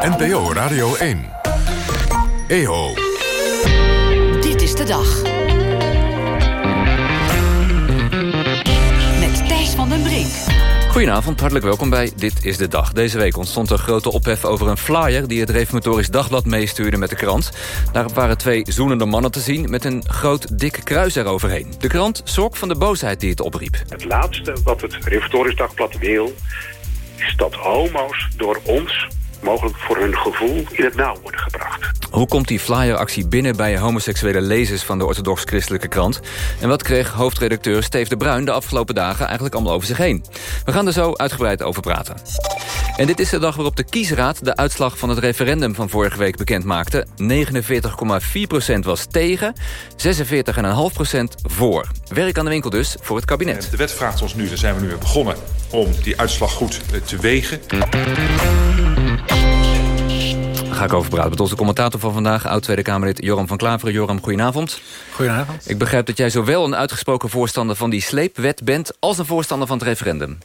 NPO Radio 1. EO. Dit is de dag. Goedenavond, hartelijk welkom bij Dit is de Dag. Deze week ontstond er grote ophef over een flyer... die het Reformatorisch Dagblad meestuurde met de krant. Daarop waren twee zoenende mannen te zien... met een groot dik kruis eroverheen. De krant zorgt van de boosheid die het opriep. Het laatste wat het Reformatorisch Dagblad wil... is dat homo's door ons mogelijk voor hun gevoel in het nauw worden gebracht. Hoe komt die flyeractie binnen bij homoseksuele lezers van de orthodox-christelijke krant? En wat kreeg hoofdredacteur Steve de Bruin de afgelopen dagen eigenlijk allemaal over zich heen? We gaan er zo uitgebreid over praten. En dit is de dag waarop de kiesraad de uitslag van het referendum van vorige week bekend maakte. 49,4% was tegen, 46,5% voor. Werk aan de winkel dus voor het kabinet. De wet vraagt ons nu, daar zijn we nu weer begonnen, om die uitslag goed te wegen ga ik over praten met onze commentator van vandaag... oud-Tweede Kamerlid Joram van Klaveren. Joram, goedenavond. Goedenavond. Ik begrijp dat jij zowel een uitgesproken voorstander van die sleepwet bent... als een voorstander van het referendum.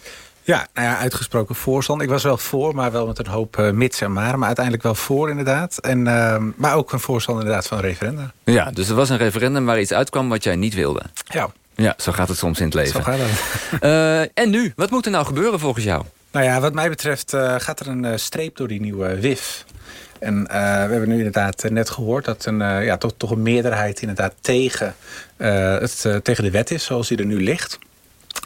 Ja, nou ja, uitgesproken voorstand. Ik was wel voor, maar wel met een hoop uh, mits en maar. Maar uiteindelijk wel voor inderdaad. En, uh, maar ook een voorstander inderdaad van een referendum. Ja, dus er was een referendum waar iets uitkwam wat jij niet wilde. Ja. Ja, zo gaat het soms in het leven. Zo gaat het. uh, en nu? Wat moet er nou gebeuren volgens jou? Nou ja, wat mij betreft gaat er een streep door die nieuwe WIF. En uh, we hebben nu inderdaad net gehoord dat een, ja, toch, toch een meerderheid inderdaad tegen, het, tegen de wet is zoals die er nu ligt.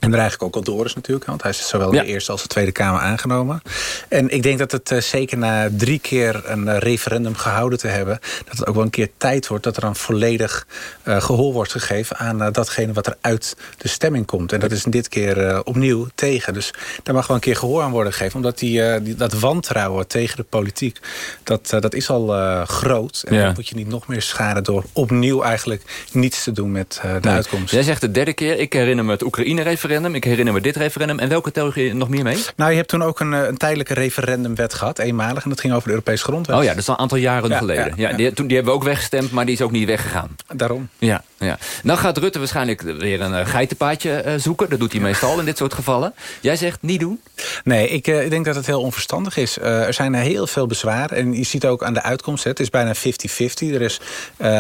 En er eigenlijk ook is natuurlijk. Want hij is zowel in de Eerste als de Tweede Kamer aangenomen. En ik denk dat het uh, zeker na drie keer een uh, referendum gehouden te hebben... dat het ook wel een keer tijd wordt dat er dan volledig uh, gehoor wordt gegeven... aan datgene wat er uit de stemming komt. En dat is dit keer opnieuw tegen. Dus daar mag wel een keer gehoor aan worden gegeven. Omdat die, die dat wantrouwen tegen de politiek, dat, dat is al groot. En ja. dan moet je niet nog meer schade door opnieuw eigenlijk niets te doen met de uitkomst. Jij zegt de derde keer, ik herinner me het Oekraïne-referendum ik herinner me dit referendum. En welke tel je nog meer mee? Nou, je hebt toen ook een, een tijdelijke referendumwet gehad, eenmalig. En dat ging over de Europese grondwet. Oh ja, dat is al een aantal jaren ja, geleden. Ja, ja, Die, toen, die hebben we ook weggestemd, maar die is ook niet weggegaan. Daarom. Ja, ja. Nou gaat Rutte waarschijnlijk weer een uh, geitenpaadje uh, zoeken. Dat doet hij meestal in dit soort gevallen. Jij zegt niet doen? Nee, ik, uh, ik denk dat het heel onverstandig is. er zijn heel veel bezwaren. En je ziet ook aan de uitkomst, hè, het is bijna 50-50. Er is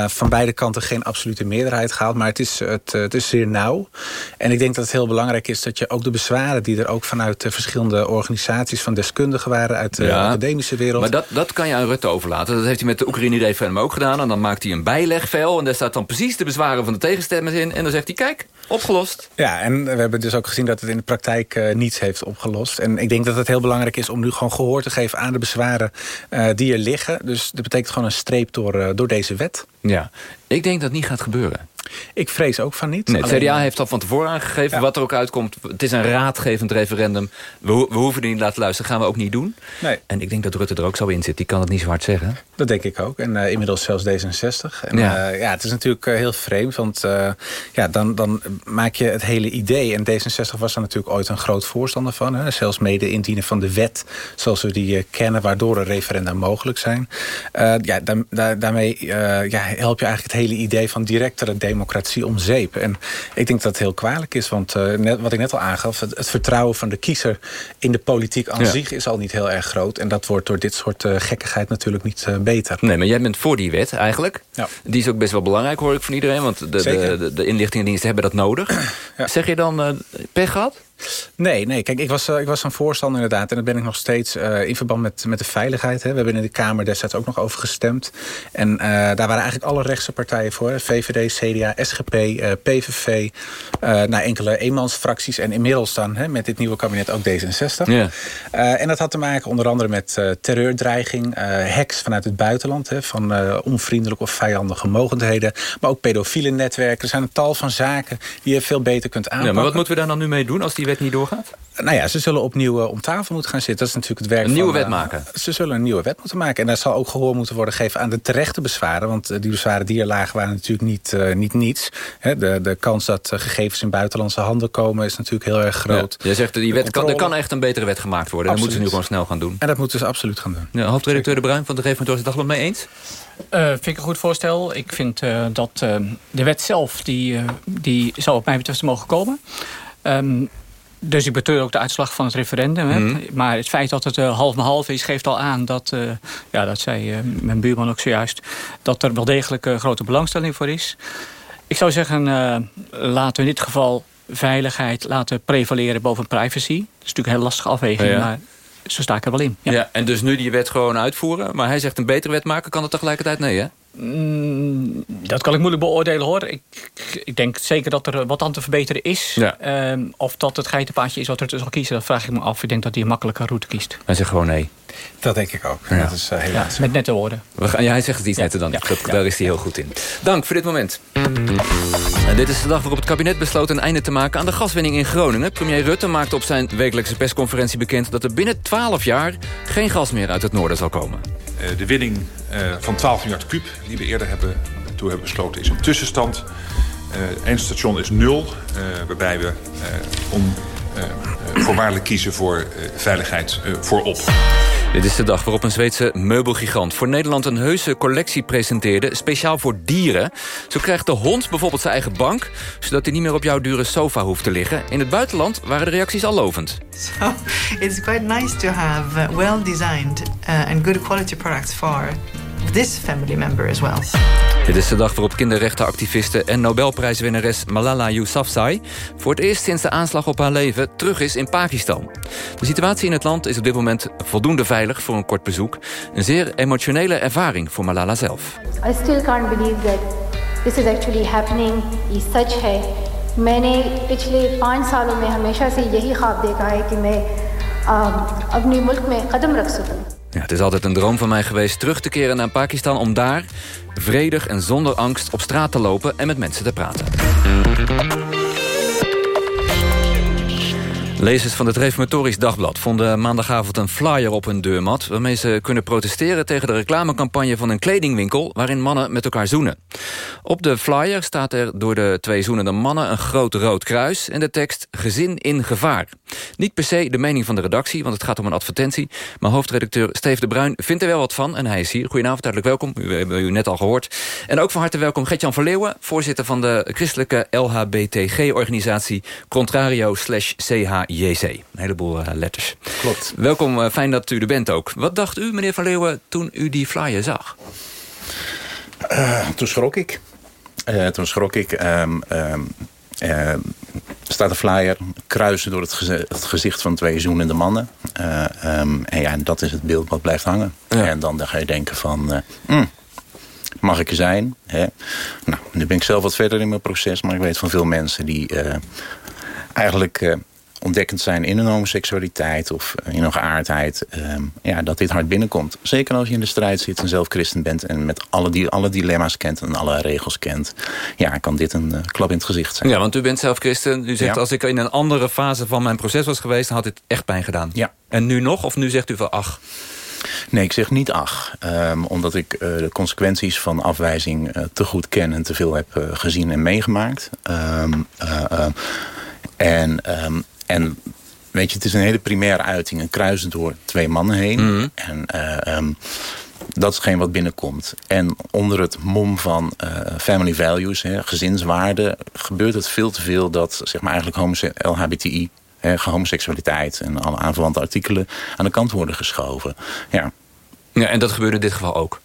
van beide kanten geen absolute meerderheid gehaald. Maar het is, het, het is zeer nauw. En ik denk dat het heel belangrijk is dat je ook de bezwaren... die er ook vanuit de verschillende organisaties van deskundigen waren... uit de ja, academische wereld... Maar dat, dat kan je aan Rutte overlaten. Dat heeft hij met de Oekraïne-referendum ook gedaan. En dan maakt hij een bijlegvel. En daar staat dan precies de bezwaren van de tegenstemmers in. En dan zegt hij, kijk, opgelost. Ja, en we hebben dus ook gezien dat het in de praktijk uh, niets heeft opgelost. En ik denk dat het heel belangrijk is om nu gewoon gehoor te geven... aan de bezwaren uh, die er liggen. Dus dat betekent gewoon een streep door, uh, door deze wet. Ja, ik denk dat niet gaat gebeuren. Ik vrees ook van niet. Nee, het CDA heeft al van tevoren aangegeven, wat er ook uitkomt... het is een raadgevend referendum. We, ho- we hoeven er niet laten luisteren, gaan we ook niet doen. Nee. En ik denk dat Rutte er ook zo in zit. Die kan het niet zo hard zeggen. Dat denk ik ook. En eh, inmiddels zelfs D66. En, Ja. ja. ja, het is natuurlijk eh, heel vreemd. Want eh, ja, dan, dan maak je het hele idee. En D66 was daar natuurlijk ooit een groot voorstander van. Hè? Zelfs mede indienen van de wet zoals we die eh, kennen... waardoor een referenda mogelijk zijn. Eh, ja, daar, daar- daarmee eh, ja, help je eigenlijk het hele idee van directere democratie om zeep. En ik denk dat het heel kwalijk is. Want eh, net, wat ik net al aangaf, het, het vertrouwen van de kiezer in de politiek aan Ja. zich is al niet heel erg groot. En dat wordt door dit soort eh, gekkigheid natuurlijk niet eh, beter. Nee, maar jij bent voor die wet eigenlijk. Ja. Die is ook best wel belangrijk, hoor ik van iedereen. Want de, de, de, de inlichtingendiensten hebben dat nodig. Zeg je dan pech gehad? Nee, nee. Kijk, ik was, eh, ik was een voorstander inderdaad. En dat ben ik nog steeds eh, in verband met, met de veiligheid. Hè. We hebben in de Kamer destijds ook nog over gestemd. En eh, daar waren eigenlijk alle rechtse partijen voor. hè. VVD, CDA, SGP, PVV. nou, enkele eenmansfracties. En inmiddels dan hè, met dit nieuwe kabinet ook D66. Ja. En dat had te maken onder andere met terreurdreiging. hacks vanuit het buitenland. Hè, van onvriendelijke of vijandige mogendheden. Maar ook pedofiele netwerken. Er zijn een tal van zaken die je veel beter kunt aanpakken. Ja, maar wat moeten we daar dan nu mee doen als die wet niet doorgaat? Nou ja, ze zullen opnieuw eh, om tafel moeten gaan zitten. Dat is natuurlijk het werk Een nieuwe van, wet eh, maken? Ze zullen een nieuwe wet moeten maken. En daar zal ook gehoor moeten worden gegeven aan de terechte bezwaren. Want eh, die bezwaren die er lagen waren natuurlijk niet, eh, niet niets. Hè, de, de kans dat gegevens in buitenlandse handen komen... is natuurlijk heel erg groot. Ja. Jij zegt, die De wet kan, er kan echt een betere wet gemaakt worden. Dat moeten ze nu Absoluut. gewoon snel gaan doen. En dat moeten ze absoluut gaan doen. Ja, hoofdredacteur De Bruin van de Reformatorische Dagblad mee eens? Eh, vind ik een goed voorstel. Ik vind eh, dat eh, de wet zelf, die, die zou op mij betreft mogen komen. Ehm, dus ik betreur ook de uitslag van het referendum. hè. Mhm. Maar het feit dat het eh, half maar half is, geeft al aan dat, eh, ja, dat zei eh, mijn buurman ook zojuist, dat er wel degelijk grote belangstelling voor is. Ik zou zeggen, laten we in dit geval veiligheid laten prevaleren boven privacy. Dat is natuurlijk een heel lastige afweging, Ja. maar zo sta ik er wel in. Ja. en dus nu die wet gewoon uitvoeren. Maar hij zegt een betere wet maken, kan het tegelijkertijd nee, hè? Mm, dat kan ik moeilijk beoordelen hoor. Ik, ik denk zeker dat er wat aan te verbeteren is. Ja. Ehm, of dat het geitenpaadje is wat er tussen zal kiezen, dat vraag ik me af. Ik denk dat hij een makkelijke route kiest. Hij zegt gewoon nee. Dat denk ik ook. Ja. Dat is eh, helaas. Met nette woorden. We gaan, ja, hij zegt het iets netter dan ik. Dat- Daar is hij heel goed in. Dank voor dit moment. En dit is de dag waarop het kabinet besloot een einde te maken aan de gaswinning in Groningen. Premier Rutte maakte op zijn wekelijkse persconferentie bekend... dat er binnen 12 jaar geen gas meer uit het noorden zal komen. Eh, de winning eh, van 12 miljard kuub die we eerder hebben, toe hebben besloten is een tussenstand. Eh eindstation is nul, eh, waarbij we eh, eh, eh, voorwaardelijk kiezen voor eh, veiligheid eh, voorop. Dit is de dag waarop een Zweedse meubelgigant voor Nederland een heuse collectie presenteerde, speciaal voor dieren. Zo krijgt de hond bijvoorbeeld zijn eigen bank, zodat hij niet meer op jouw dure sofa hoeft te liggen. In het buitenland waren de reacties al lovend. So it's quite nice to have uh, well designed uh, and good quality products for this family member as well. Dit is de dag waarop kinderrechtenactiviste en Nobelprijswinnares Malala Yousafzai... voor het eerst sinds de aanslag op haar leven terug is in Pakistan. De situatie in het land is op dit moment voldoende veilig voor een kort bezoek. Een zeer emotionele ervaring voor Malala zelf. I still can't believe that this is actually happening ये सच है मैंने पिछले पाँच सालों में हमेशा से यही ख्वाब देखा है कि मैं अम, अपने मुल्क में कदम रख सकूं het is altijd een droom van mij geweest terug te keren naar Pakistan... om daar, vredig en zonder angst, op straat te lopen en met mensen te praten. Lezers van het Reformatorisch Dagblad vonden maandagavond een flyer op hun deurmat... waarmee ze kunnen protesteren tegen de reclamecampagne van een kledingwinkel... waarin mannen met elkaar zoenen. Op de flyer staat er door de twee zoenende mannen een groot rood kruis... en de tekst gezin in gevaar. Niet per se de mening van de redactie, want het gaat om een advertentie... maar hoofdredacteur Steve de Bruin vindt er wel wat van en hij is hier. Goedenavond, hartelijk welkom. U hebben u net al gehoord. En ook van harte welkom Gertjan van Leeuwen... voorzitter van de christelijke LHBTG-organisatie... Contrario slash CHJC. Een heleboel eh, letters. Klopt. Welkom, eh, fijn dat u er bent ook. Wat dacht u, meneer van Leeuwen, toen u die flyer zag? Eh, toen schrok ik. Toen schrok ik. er staat een flyer, kruisen door het, gezicht van twee zoenende mannen. En ja, en dat is het beeld wat blijft hangen. En dan, dan ga je denken van, hmm, mag ik er zijn? Hè? Nou, nu ben ik zelf wat verder in mijn proces, maar ik weet van veel mensen die eigenlijk ontdekkend zijn in hun homoseksualiteit of in hun geaardheid, ehm, ja, dat dit hard binnenkomt. Zeker als je in de strijd zit en zelf christen bent en met alle, die, alle dilemma's kent en alle regels kent, ja, kan dit een klap in het gezicht zijn. Ja, want u bent zelf christen. U zegt als ik in een andere fase van mijn proces was geweest, dan had dit echt pijn gedaan. Ja. En nu nog? Of nu zegt u van ach? Nee, ik zeg niet ach. Ehm, omdat ik de consequenties van afwijzing te goed ken en te veel heb gezien en meegemaakt. Ehm, en, um, en weet je, het is een hele primaire uiting. Een kruisen door twee mannen heen. Mhm. En uh, dat is geen wat binnenkomt. En onder het mom van uh, family values, hè, gezinswaarden... gebeurt het veel te veel dat zeg maar, eigenlijk LHBTI... Hè, homoseksualiteit en alle aanverwante artikelen... aan de kant worden geschoven. Ja. Ja, en dat gebeurde in dit geval ook?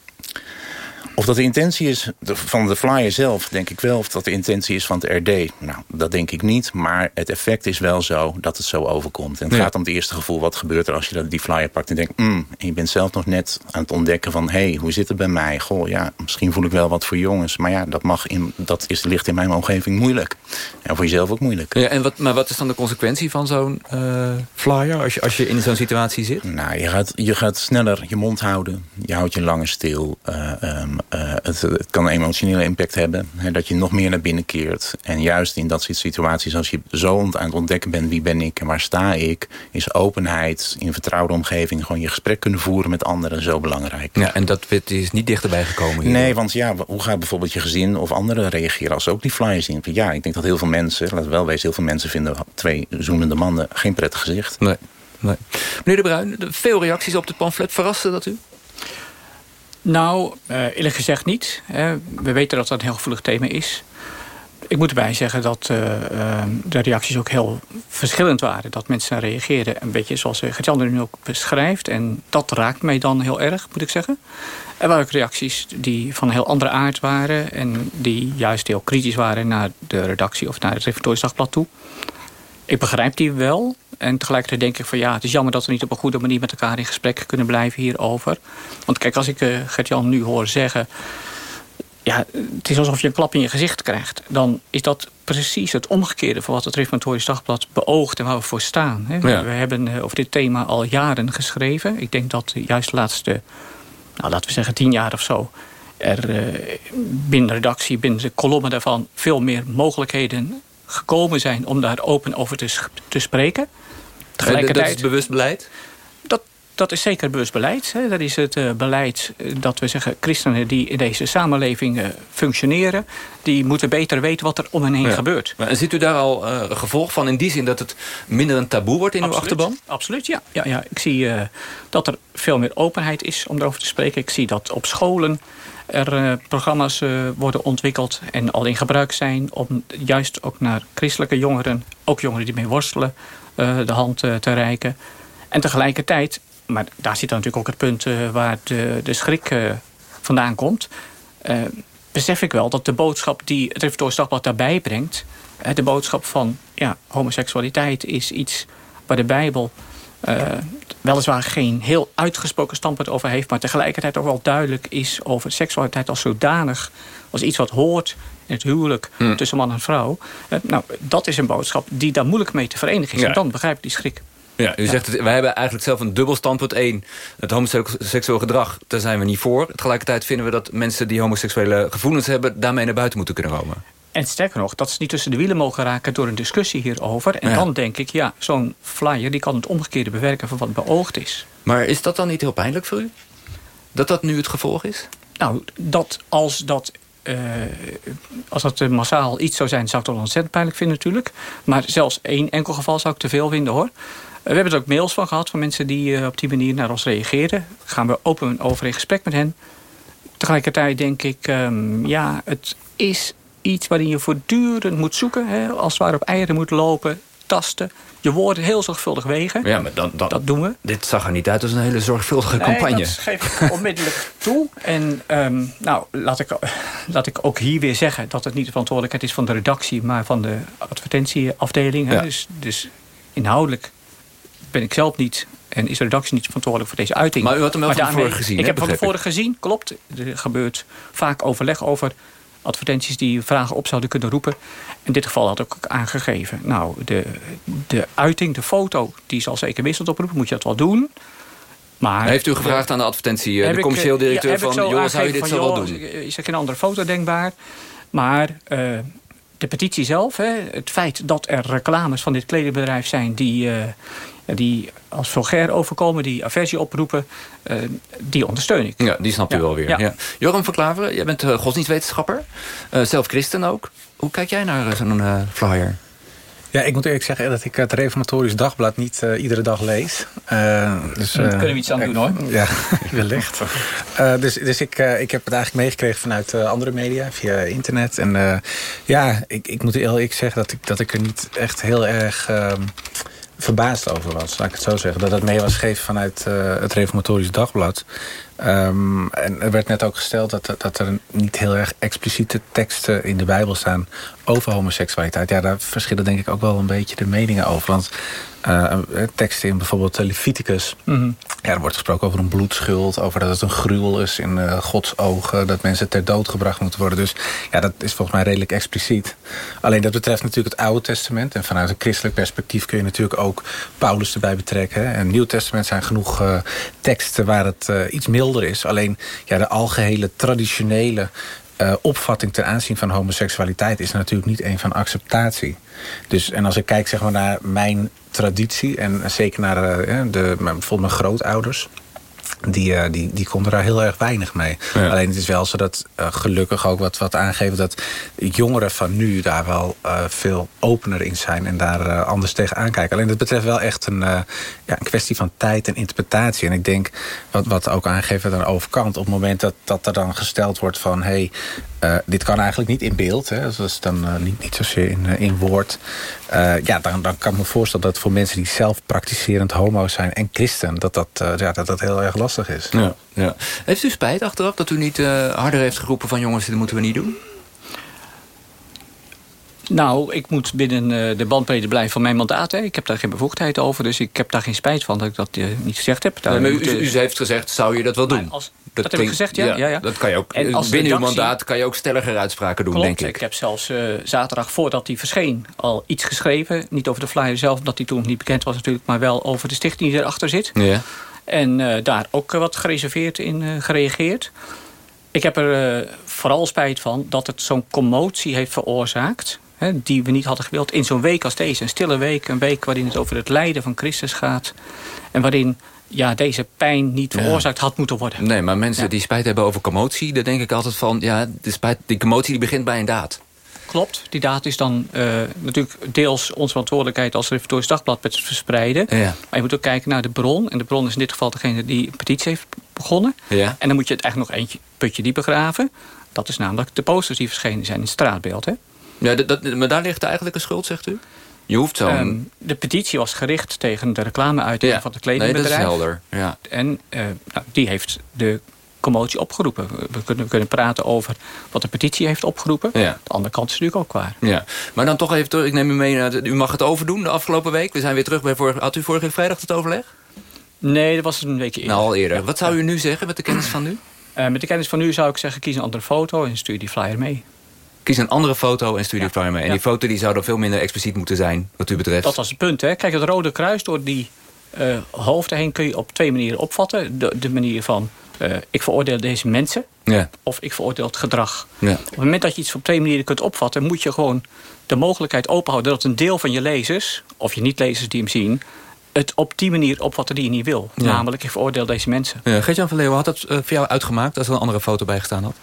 Of dat de intentie is van de flyer zelf, denk ik wel. Of dat de intentie is van het RD, nou, dat denk ik niet. Maar het effect is wel zo dat het zo overkomt. En het gaat om het eerste gevoel, wat gebeurt er als je die flyer pakt... en denkt, mm, en je bent zelf nog net aan het ontdekken van... hé, hey, hoe zit het bij mij? Goh, ja, misschien voel ik wel wat voor jongens. Maar ja, dat, mag in, dat is, ligt in mijn omgeving moeilijk. En voor jezelf ook moeilijk. Ja, en wat, maar wat is dan de consequentie van zo'n uh, flyer... Als je, als je in zo'n situatie zit? Nou, je gaat, je gaat sneller je mond houden. Je houdt je langer stil. Uh, um, uh, het, het, kan een emotionele impact hebben. Hè, dat je nog meer naar binnen keert. En juist in dat soort situaties, als je zo aan het ontdekken bent... wie ben ik en waar sta ik... is openheid in een vertrouwde omgeving... gewoon je gesprek kunnen voeren met anderen zo belangrijk. Ja, en dat is niet dichterbij gekomen hier. Nee, want ja, hoe gaat bijvoorbeeld je gezin of anderen reageren... als ze ook die flyers zien? Ja, ik denk dat heel veel mensen, laat het wel wezen... heel veel mensen vinden twee zoenende mannen geen prettig gezicht. Nee. nee. Meneer De Bruin, veel reacties op het pamflet. Verraste dat u? Nou, uh, eerlijk gezegd niet. We weten dat dat een heel gevoelig thema is. Ik moet erbij zeggen dat uh, uh, de reacties ook heel verschillend waren. Dat mensen reageerden een beetje zoals Gert-Jan nu ook beschrijft. En dat raakt mij dan heel erg, moet ik zeggen. Er waren ook reacties die van een heel andere aard waren... en die juist heel kritisch waren naar de redactie of naar het Dagblad toe. Ik begrijp die wel. En tegelijkertijd denk ik van ja, het is jammer dat we niet op een goede manier met elkaar in gesprek kunnen blijven hierover. Want kijk, als ik uh, Gert-Jan nu hoor zeggen... ja, het is alsof je een klap in je gezicht krijgt. Dan is dat precies het omgekeerde van wat het Reformatorisch Dagblad beoogt en waar we voor staan. Hè. Ja. We hebben uh, over dit thema al jaren geschreven. Ik denk dat juist de laatste, nou, laten we zeggen tien jaar of zo... er uh, binnen redactie, binnen de kolommen daarvan... veel meer mogelijkheden gekomen zijn om daar open over te, te spreken. Tegelijkertijd, dat is bewust beleid? Dat, dat is zeker bewust beleid. Hè. Dat is het uh, beleid dat we zeggen... christenen die in deze samenleving uh, functioneren... die moeten beter weten wat er om hen heen ja. gebeurt. Maar, en ziet u daar al uh, gevolg van in die zin... dat het minder een taboe wordt in Absoluut. uw achterban? Absoluut, ja. ja, ja. Ik zie dat er veel meer openheid is om erover te spreken. Ik zie dat op scholen er programma's worden ontwikkeld en al in gebruik zijn... om juist ook naar christelijke jongeren, ook jongeren die mee worstelen... Uh, de hand te reiken. En tegelijkertijd, maar daar zit dan natuurlijk ook het punt... waar de, de schrik vandaan komt... besef ik wel dat de boodschap die het Dagblad daarbij brengt... de boodschap van ja, homoseksualiteit is iets waar de Bijbel... Weliswaar geen heel uitgesproken standpunt over heeft... maar tegelijkertijd ook wel duidelijk is over seksualiteit als zodanig... als iets wat hoort in het huwelijk hmm. tussen man en vrouw. Uh, nou, dat is een boodschap die daar moeilijk mee te verenigen is. Ja. En dan begrijp ik die schrik. Ja, u zegt, het, wij hebben eigenlijk zelf een dubbel standpunt. Eén, het homoseksueel gedrag, daar zijn we niet voor. Tegelijkertijd vinden we dat mensen die homoseksuele gevoelens hebben... daarmee naar buiten moeten kunnen komen. En sterker nog, dat ze niet tussen de wielen mogen raken door een discussie hierover. En ja. dan denk ik, ja, zo'n flyer die kan het omgekeerde bewerken van wat beoogd is. Maar is dat dan niet heel pijnlijk voor u? Dat dat nu het gevolg is? Nou, dat als dat... Uh, als dat massaal iets zou zijn, zou ik dat ontzettend pijnlijk vinden natuurlijk. Maar zelfs één enkel geval zou ik te veel vinden hoor. We hebben er ook mails van gehad van mensen die op die manier naar ons reageerden. Gaan we open over in gesprek met hen. Tegelijkertijd denk ik, um, ja, het is iets waarin je voortdurend moet zoeken. Hè, als het ware op eieren moet lopen, tasten. Je woorden heel zorgvuldig wegen. Ja, maar dan, dan, dat doen we. Dit zag er niet uit als een hele zorgvuldige nee, campagne. dat geef ik onmiddellijk toe. En um, nou, laat ik, laat ik ook hier weer zeggen... dat het niet de verantwoordelijkheid is van de redactie... maar van de advertentieafdeling. Ja. Dus, dus inhoudelijk ben ik zelf niet... en is de redactie niet verantwoordelijk voor deze uiting. Maar u had hem wel van daarmee- tevoren gezien, Ik heb hem van tevoren gezien, klopt. Er gebeurt vaak overleg over advertenties die vragen op zouden kunnen roepen. In dit geval had ik ook aangegeven. Nou, de, de uiting, de foto, die zal zeker wisselt oproepen. Moet je dat wel doen. Maar, Heeft u gevraagd aan de advertentie, de commercieel directeur... Ja, van, joh, zou je dit zo wel doen? Is er geen andere foto denkbaar? Maar uh, de petitie zelf, hè, het feit dat er reclames van dit kledingbedrijf zijn... die, uh, die als vulgair overkomen, die aversie oproepen, uh, die ondersteun ik. Ja, die snapt u wel weer. Ja. Ja. Joram van Klaveren, jij bent godsdienstwetenschapper, zelf christen ook. Hoe kijk jij naar zo'n flyer? Ja, ik moet eerlijk zeggen dat ik het Reformatorisch Dagblad niet uh, iedere dag lees. Uh, dus, uh, kunnen we iets aan doen hoor. Ja, wellicht. dus dus ik, ik heb het eigenlijk meegekregen vanuit andere media, via internet. En ja, ik, ik moet eerlijk zeggen dat ik, dat ik er niet echt heel erg ehm, verbaasd over was, laat ik het zo zeggen. Dat het mee was gegeven vanuit het Reformatorisch Dagblad. Um, en er werd net ook gesteld dat, dat er niet heel erg expliciete teksten in de Bijbel staan over homoseksualiteit. Ja, daar verschillen denk ik ook wel een beetje de meningen over. Want uh, teksten in bijvoorbeeld Leviticus. Mm -hmm. Ja, er wordt gesproken over een bloedschuld. Over dat het een gruwel is in uh, Gods ogen. Dat mensen ter dood gebracht moeten worden. Dus ja, dat is volgens mij redelijk expliciet. Alleen dat betreft natuurlijk het Oude Testament. En vanuit een christelijk perspectief kun je natuurlijk ook Paulus erbij betrekken. En het Nieuw Testament zijn genoeg uh, teksten waar het iets milder is. Alleen ja, de algehele traditionele uh, opvatting ten aanzien van homoseksualiteit is natuurlijk niet een van acceptatie. Dus, en als ik kijk zeg maar, naar mijn traditie en zeker naar uh, de, bijvoorbeeld mijn grootouders die, uh, die, die konden daar heel erg weinig mee. Ja. Alleen het is wel zo dat uh, gelukkig ook wat, wat aangeven... dat jongeren van nu daar wel uh, veel opener in zijn... en daar anders tegen aankijken. Alleen dat betreft wel echt een, ja, een kwestie van tijd en interpretatie. En ik denk, wat, wat ook aangeven aan de overkant... op het moment dat, dat er dan gesteld wordt van... Hey, dit kan eigenlijk niet in beeld. Hè? Dus dat is dan niet, niet zozeer in, in woord. ja, dan, dan kan ik me voorstellen dat voor mensen die zelf praktiserend homo's zijn... en christen, dat dat, ja, dat, dat heel erg lastig is. Ja, ja. Heeft u spijt achteraf dat u niet harder heeft geroepen van... jongens, dit moeten we niet doen? Nou, ik moet binnen de bandbreedte blijven van mijn mandaat. Hè. Ik heb daar geen bevoegdheid over, dus ik heb daar geen spijt van dat ik dat uh, niet gezegd heb. Nee, maar u, u, heeft gezegd, zou je dat wel doen? Als, dat, dat heb ik gezegd, ja. ja, ja. Dat kan je ook, en als binnen uw mandaat kan je ook stelliger uitspraken doen, Klopt, denk ik. Ik heb zelfs uh, zaterdag voordat hij verscheen al iets geschreven. Niet over de flyer zelf, omdat hij toen nog niet bekend was natuurlijk... maar wel over de stichting die erachter zit. Ja. En uh, daar ook wat gereserveerd in uh, gereageerd. Ik heb er vooral spijt van dat het zo'n commotie heeft veroorzaakt... Hè, die we niet hadden gewild in zo'n week als deze. Een stille week, een week waarin het over het lijden van Christus gaat... en waarin ja, deze pijn niet veroorzaakt had moeten worden. Nee, maar mensen ja. die spijt hebben over commotie... daar denk ik altijd van, ja, de spijt, die commotie die begint bij een daad. Klopt, die daad is dan uh, natuurlijk deels onze verantwoordelijkheid... als Reformatorisch Dagblad met het verspreiden. Ja. Maar je moet ook kijken naar de bron. En de bron is in dit geval degene die een petitie heeft begonnen. Ja. En dan moet je het eigenlijk nog eentje putje dieper graven. Dat is namelijk de posters die verschenen zijn in het straatbeeld. Hè? Ja, dat, maar daar ligt eigenlijk een schuld, zegt u? Je hoeft zo. Um, de petitie was gericht tegen de reclameuiting ja. van het kledingbedrijf. Nee, dat is helder. Ja. En uh, nou, die heeft de commotie opgeroepen. We kunnen, we kunnen praten over wat de petitie heeft opgeroepen. Ja. De andere kant is natuurlijk ook waar. Ja. Maar dan toch even terug. Ik neem u mee. Naar de, u mag het overdoen de afgelopen week. We zijn weer terug bij vorige. Had u vorige vrijdag het overleg? Nee, dat was een weekje eerder. Nou, al eerder. Wat zou u nu zeggen met de kennis van nu? Uh, met de kennis van nu zou ik zeggen, kies een andere foto en stuur die flyer mee. Kies een andere foto en stuur die flyer mee. En die foto die zou dan veel minder expliciet moeten zijn, wat u betreft. Dat was het punt. Hè? Kijk, het Rode Kruis, door die uh, hoofden heen kun je op twee manieren opvatten. De, de manier van, uh, ik veroordeel deze mensen. Ja. Of ik veroordeel het gedrag. Ja. Op het moment dat je iets op twee manieren kunt opvatten... moet je gewoon de mogelijkheid openhouden dat een deel van je lezers... of je niet-lezers die hem zien... het op die manier opvatten die je niet wil. Ja. Namelijk, ik veroordeel deze mensen. Ja, Gert-Jan van Leeuwen had het uh, voor jou uitgemaakt... als er een andere foto bij gestaan had?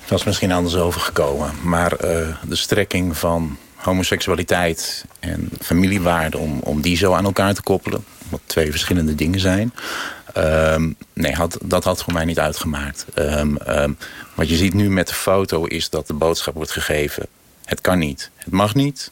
Het was misschien anders overgekomen. Maar uh, de strekking van homoseksualiteit en familiewaarde... Om, om die zo aan elkaar te koppelen... wat twee verschillende dingen zijn... Um, nee, dat had voor mij niet uitgemaakt. Um, um, wat je ziet nu met de foto is dat de boodschap wordt gegeven... het kan niet, het mag niet...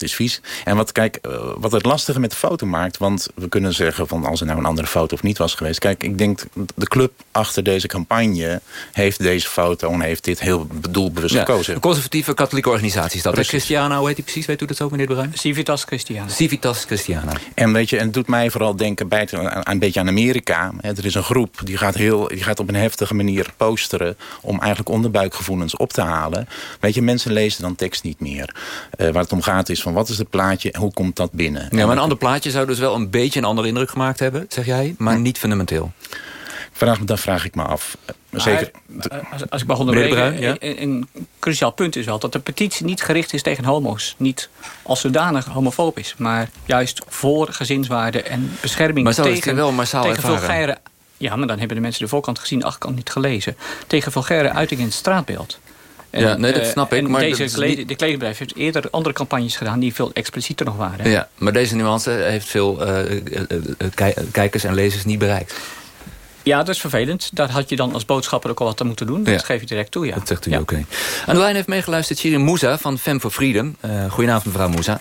het is vies. En wat, kijk, eh, wat het lastige met de foto maakt... want we kunnen zeggen van als er nou een andere foto of niet was geweest... kijk, ik denk de club achter deze campagne... heeft deze foto en heeft dit heel doelbewust Ja, gekozen. Een conservatieve katholieke organisatie is dat. Precies. Christiana, hoe heet die precies? Weet u dat zo, meneer de Bruin? Civitas Christiana. Civitas Christiana. En weet je, en het doet mij vooral denken bij het- aan, een beetje aan Amerika. Hè, Er is een groep die gaat, heel, die gaat op een heftige manier posteren... om eigenlijk onderbuikgevoelens op te halen. Weet je, mensen lezen dan tekst niet meer. Eh, waar het om gaat is van wat is het plaatje en hoe komt dat binnen? Ja, maar een ander plaatje zou dus wel een beetje een andere indruk gemaakt hebben, zeg jij, maar niet fundamenteel. Vraag, dan vraag ik me af. Eh, Maar, Zeker. eh, Als, als ik mag onderbreken, Bruin, een, een cruciaal punt is wel dat de petitie niet gericht is tegen homo's. Niet als zodanig homofoob is, maar juist voor gezinswaarde en bescherming Maar tegen, wel massaal tegen vulgaire... Ja, maar dan hebben de mensen de voorkant gezien, de achterkant niet gelezen. Tegen vulgaire uiting in het straatbeeld. Ja, nee, dat eh, snap ik, maar deze niet- de kledingbedrijf heeft eerder andere campagnes gedaan... die veel explicieter nog waren. Ja, maar deze nuance heeft veel eh, eh, kij- kijkers en lezers niet bereikt. Ja, dat is vervelend. Daar had je dan als boodschapper ook al wat aan moeten doen. Dat Ja. geef je direct toe, ja. Dat zegt u, oké. Aan de lijn heeft meegeluisterd Shirin Moussa van Fem for Freedom. Goedenavond, mevrouw Moussa.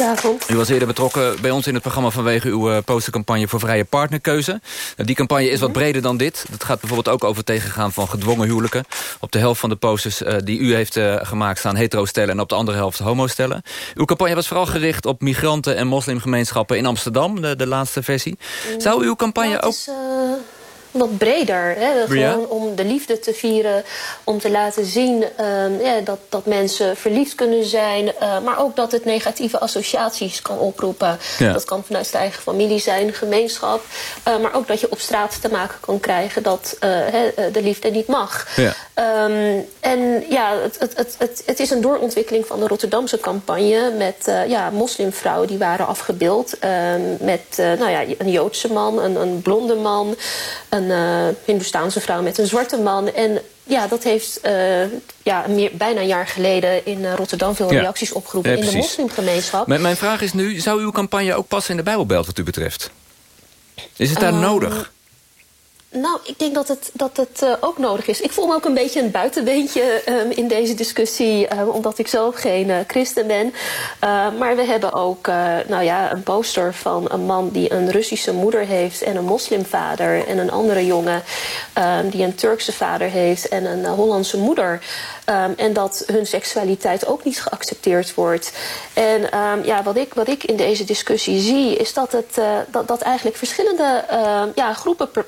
Goedenavond. U was eerder betrokken bij ons in het programma vanwege uw eh, postercampagne voor vrije partnerkeuze. Nou, die campagne is wat breder dan dit. Dat gaat bijvoorbeeld ook over tegengaan van gedwongen huwelijken. Op de helft van de posters eh, die u heeft eh, gemaakt staan hetero-stellen... en op de andere helft homo-stellen. Uw campagne was vooral gericht op migranten en moslimgemeenschappen in Amsterdam, de, de laatste versie. Zou uw campagne ook... wat breder. Hè? Gewoon om de liefde te vieren. Om te laten zien ehm, ja, dat, dat mensen verliefd kunnen zijn. eh, maar ook dat het negatieve associaties kan oproepen. Ja. Dat kan vanuit de eigen familie zijn, gemeenschap. eh, maar ook dat je op straat te maken kan krijgen dat eh, de liefde niet mag. Ja. Ehm, en ja, het, het, het, het, het is een doorontwikkeling van de Rotterdamse campagne... met ja, moslimvrouwen die waren afgebeeld. ehm, met nou ja, een Joodse man, een, een blonde man... een eh Hindoestaanse vrouw met een zwarte man. En ja, dat heeft eh, ja, meer, bijna een jaar geleden in eh, Rotterdam... veel Ja. reacties opgeroepen Ja, in de moslimgemeenschap. Mijn, mijn vraag is nu, zou uw campagne ook passen in de Bijbelbelt wat u betreft? Is het daar Ehm, nodig? Nou, ik denk dat het, dat het eh, ook nodig is. Ik voel me ook een beetje een buitenbeentje ehm, in deze discussie, ehm, omdat ik zelf geen eh, christen ben. Eh, maar we hebben ook eh, nou ja, een poster van een man die een Russische moeder heeft en een moslimvader. En een andere jongen ehm, die een Turkse vader heeft en een eh, Hollandse moeder. Ehm, en dat hun seksualiteit ook niet geaccepteerd wordt. En ja, wat, ik, wat ik in deze discussie zie, is dat, het, eh, dat, dat eigenlijk verschillende ja, groepen pr-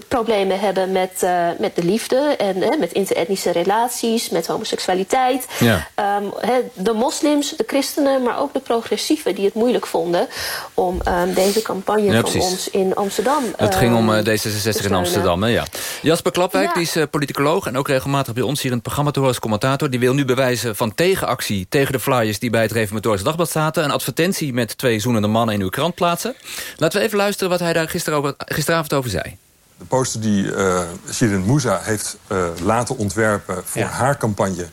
problemen hebben met, eh, met de liefde en eh, met interetnische relaties, met homoseksualiteit. Ja. Ehm, hè, de moslims, de christenen, maar ook de progressieven die het moeilijk vonden om ehm, deze campagne Ja, van precies. ons in Amsterdam. Het ging om ehm, eh, te D66 in. Amsterdam, hè, ja. Jasper Klapwijk, Ja. die is politicoloog... en ook regelmatig bij ons hier in het programma te horen als commentator. Die wil nu bewijzen van tegenactie tegen de flyers... die bij het Reformatorisch Dagblad zaten. Een advertentie met twee zoenende mannen in uw krant plaatsen. Laten we even luisteren wat hij daar gisteravond over zei. De poster die eh Shirin Moussa heeft eh, laten ontwerpen voor haar campagne...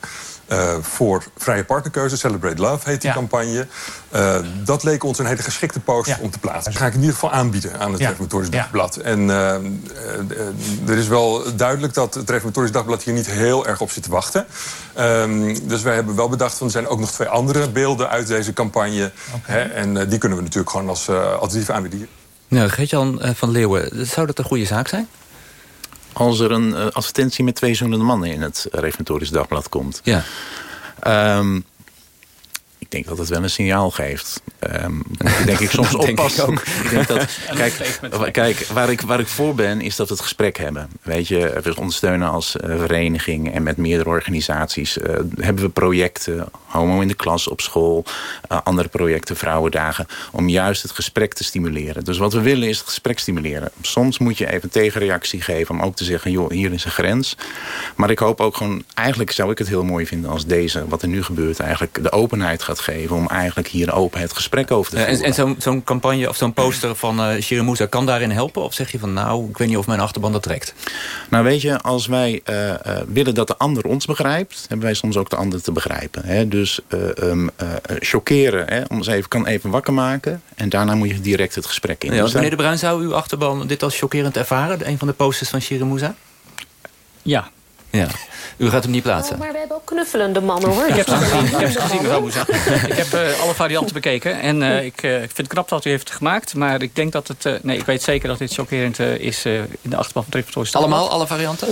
eh, voor vrije partnerkeuze, Celebrate Love heet die campagne. Dat leek ons een hele geschikte poster om te plaatsen. Dat ga ik in ieder geval aanbieden aan het Ja. Reformatorisch Dagblad. En er is wel duidelijk dat het Reformatorisch Dagblad hier niet heel erg op zit te wachten. Ehm, dus wij hebben wel bedacht, van, er zijn ook nog twee andere beelden uit deze campagne. Hè, en die kunnen we natuurlijk gewoon als alternatief aanbieden. Nou, Geert-Jan eh, van Leeuwen, zou dat een goede zaak zijn? Als er een eh, advertentie met twee zoenende mannen in het Reformatorisch Dagblad komt. Ja. Ehm, ik denk dat het wel een signaal geeft. Je denk ik soms ik oppassen. ook. Ik denk dat, kijk, kijk waar, ik, waar ik voor ben, is dat we het gesprek hebben. Weet je, we ondersteunen als eh, vereniging en met meerdere organisaties. eh, hebben we projecten, homo in de klas op school, eh, andere projecten, vrouwendagen, om juist het gesprek te stimuleren. Dus wat we willen is het gesprek stimuleren. Soms moet je even tegenreactie geven om ook te zeggen, joh, hier is een grens. Maar ik hoop ook gewoon, eigenlijk zou ik het heel mooi vinden als deze, wat er nu gebeurt, eigenlijk de openheid gaat geven om eigenlijk hier open het gesprek over te Eh, voeren. en en zo'n zo'n campagne of zo'n poster van eh Shirin Moussa kan daarin helpen? Of zeg je van nou, ik weet niet of mijn achterban dat trekt? Nou weet je, als wij eh, eh, willen dat de ander ons begrijpt... hebben wij soms ook de ander te begrijpen. Hè? Dus eh, ehm, eh, chockeren, hè? Om eens even, kan even wakker maken... en daarna moet je direct het gesprek in. Ja, Dus meneer De Bruin, zou uw achterban dit als chockerend ervaren? Een van de posters van Shirin Moussa? Ja, Ja. U gaat hem niet plaatsen? Oh, maar we hebben ook knuffelende mannen, hoor. Ik heb ze gezien, ik heb, ze gezien mevrouw ik heb uh, alle varianten bekeken. En uh, ik, uh, ik, vind het knap wat u heeft gemaakt. Maar ik denk dat het... nee, ik weet zeker dat dit chockerend is in de achterban van Triftoris. Allemaal, alle varianten?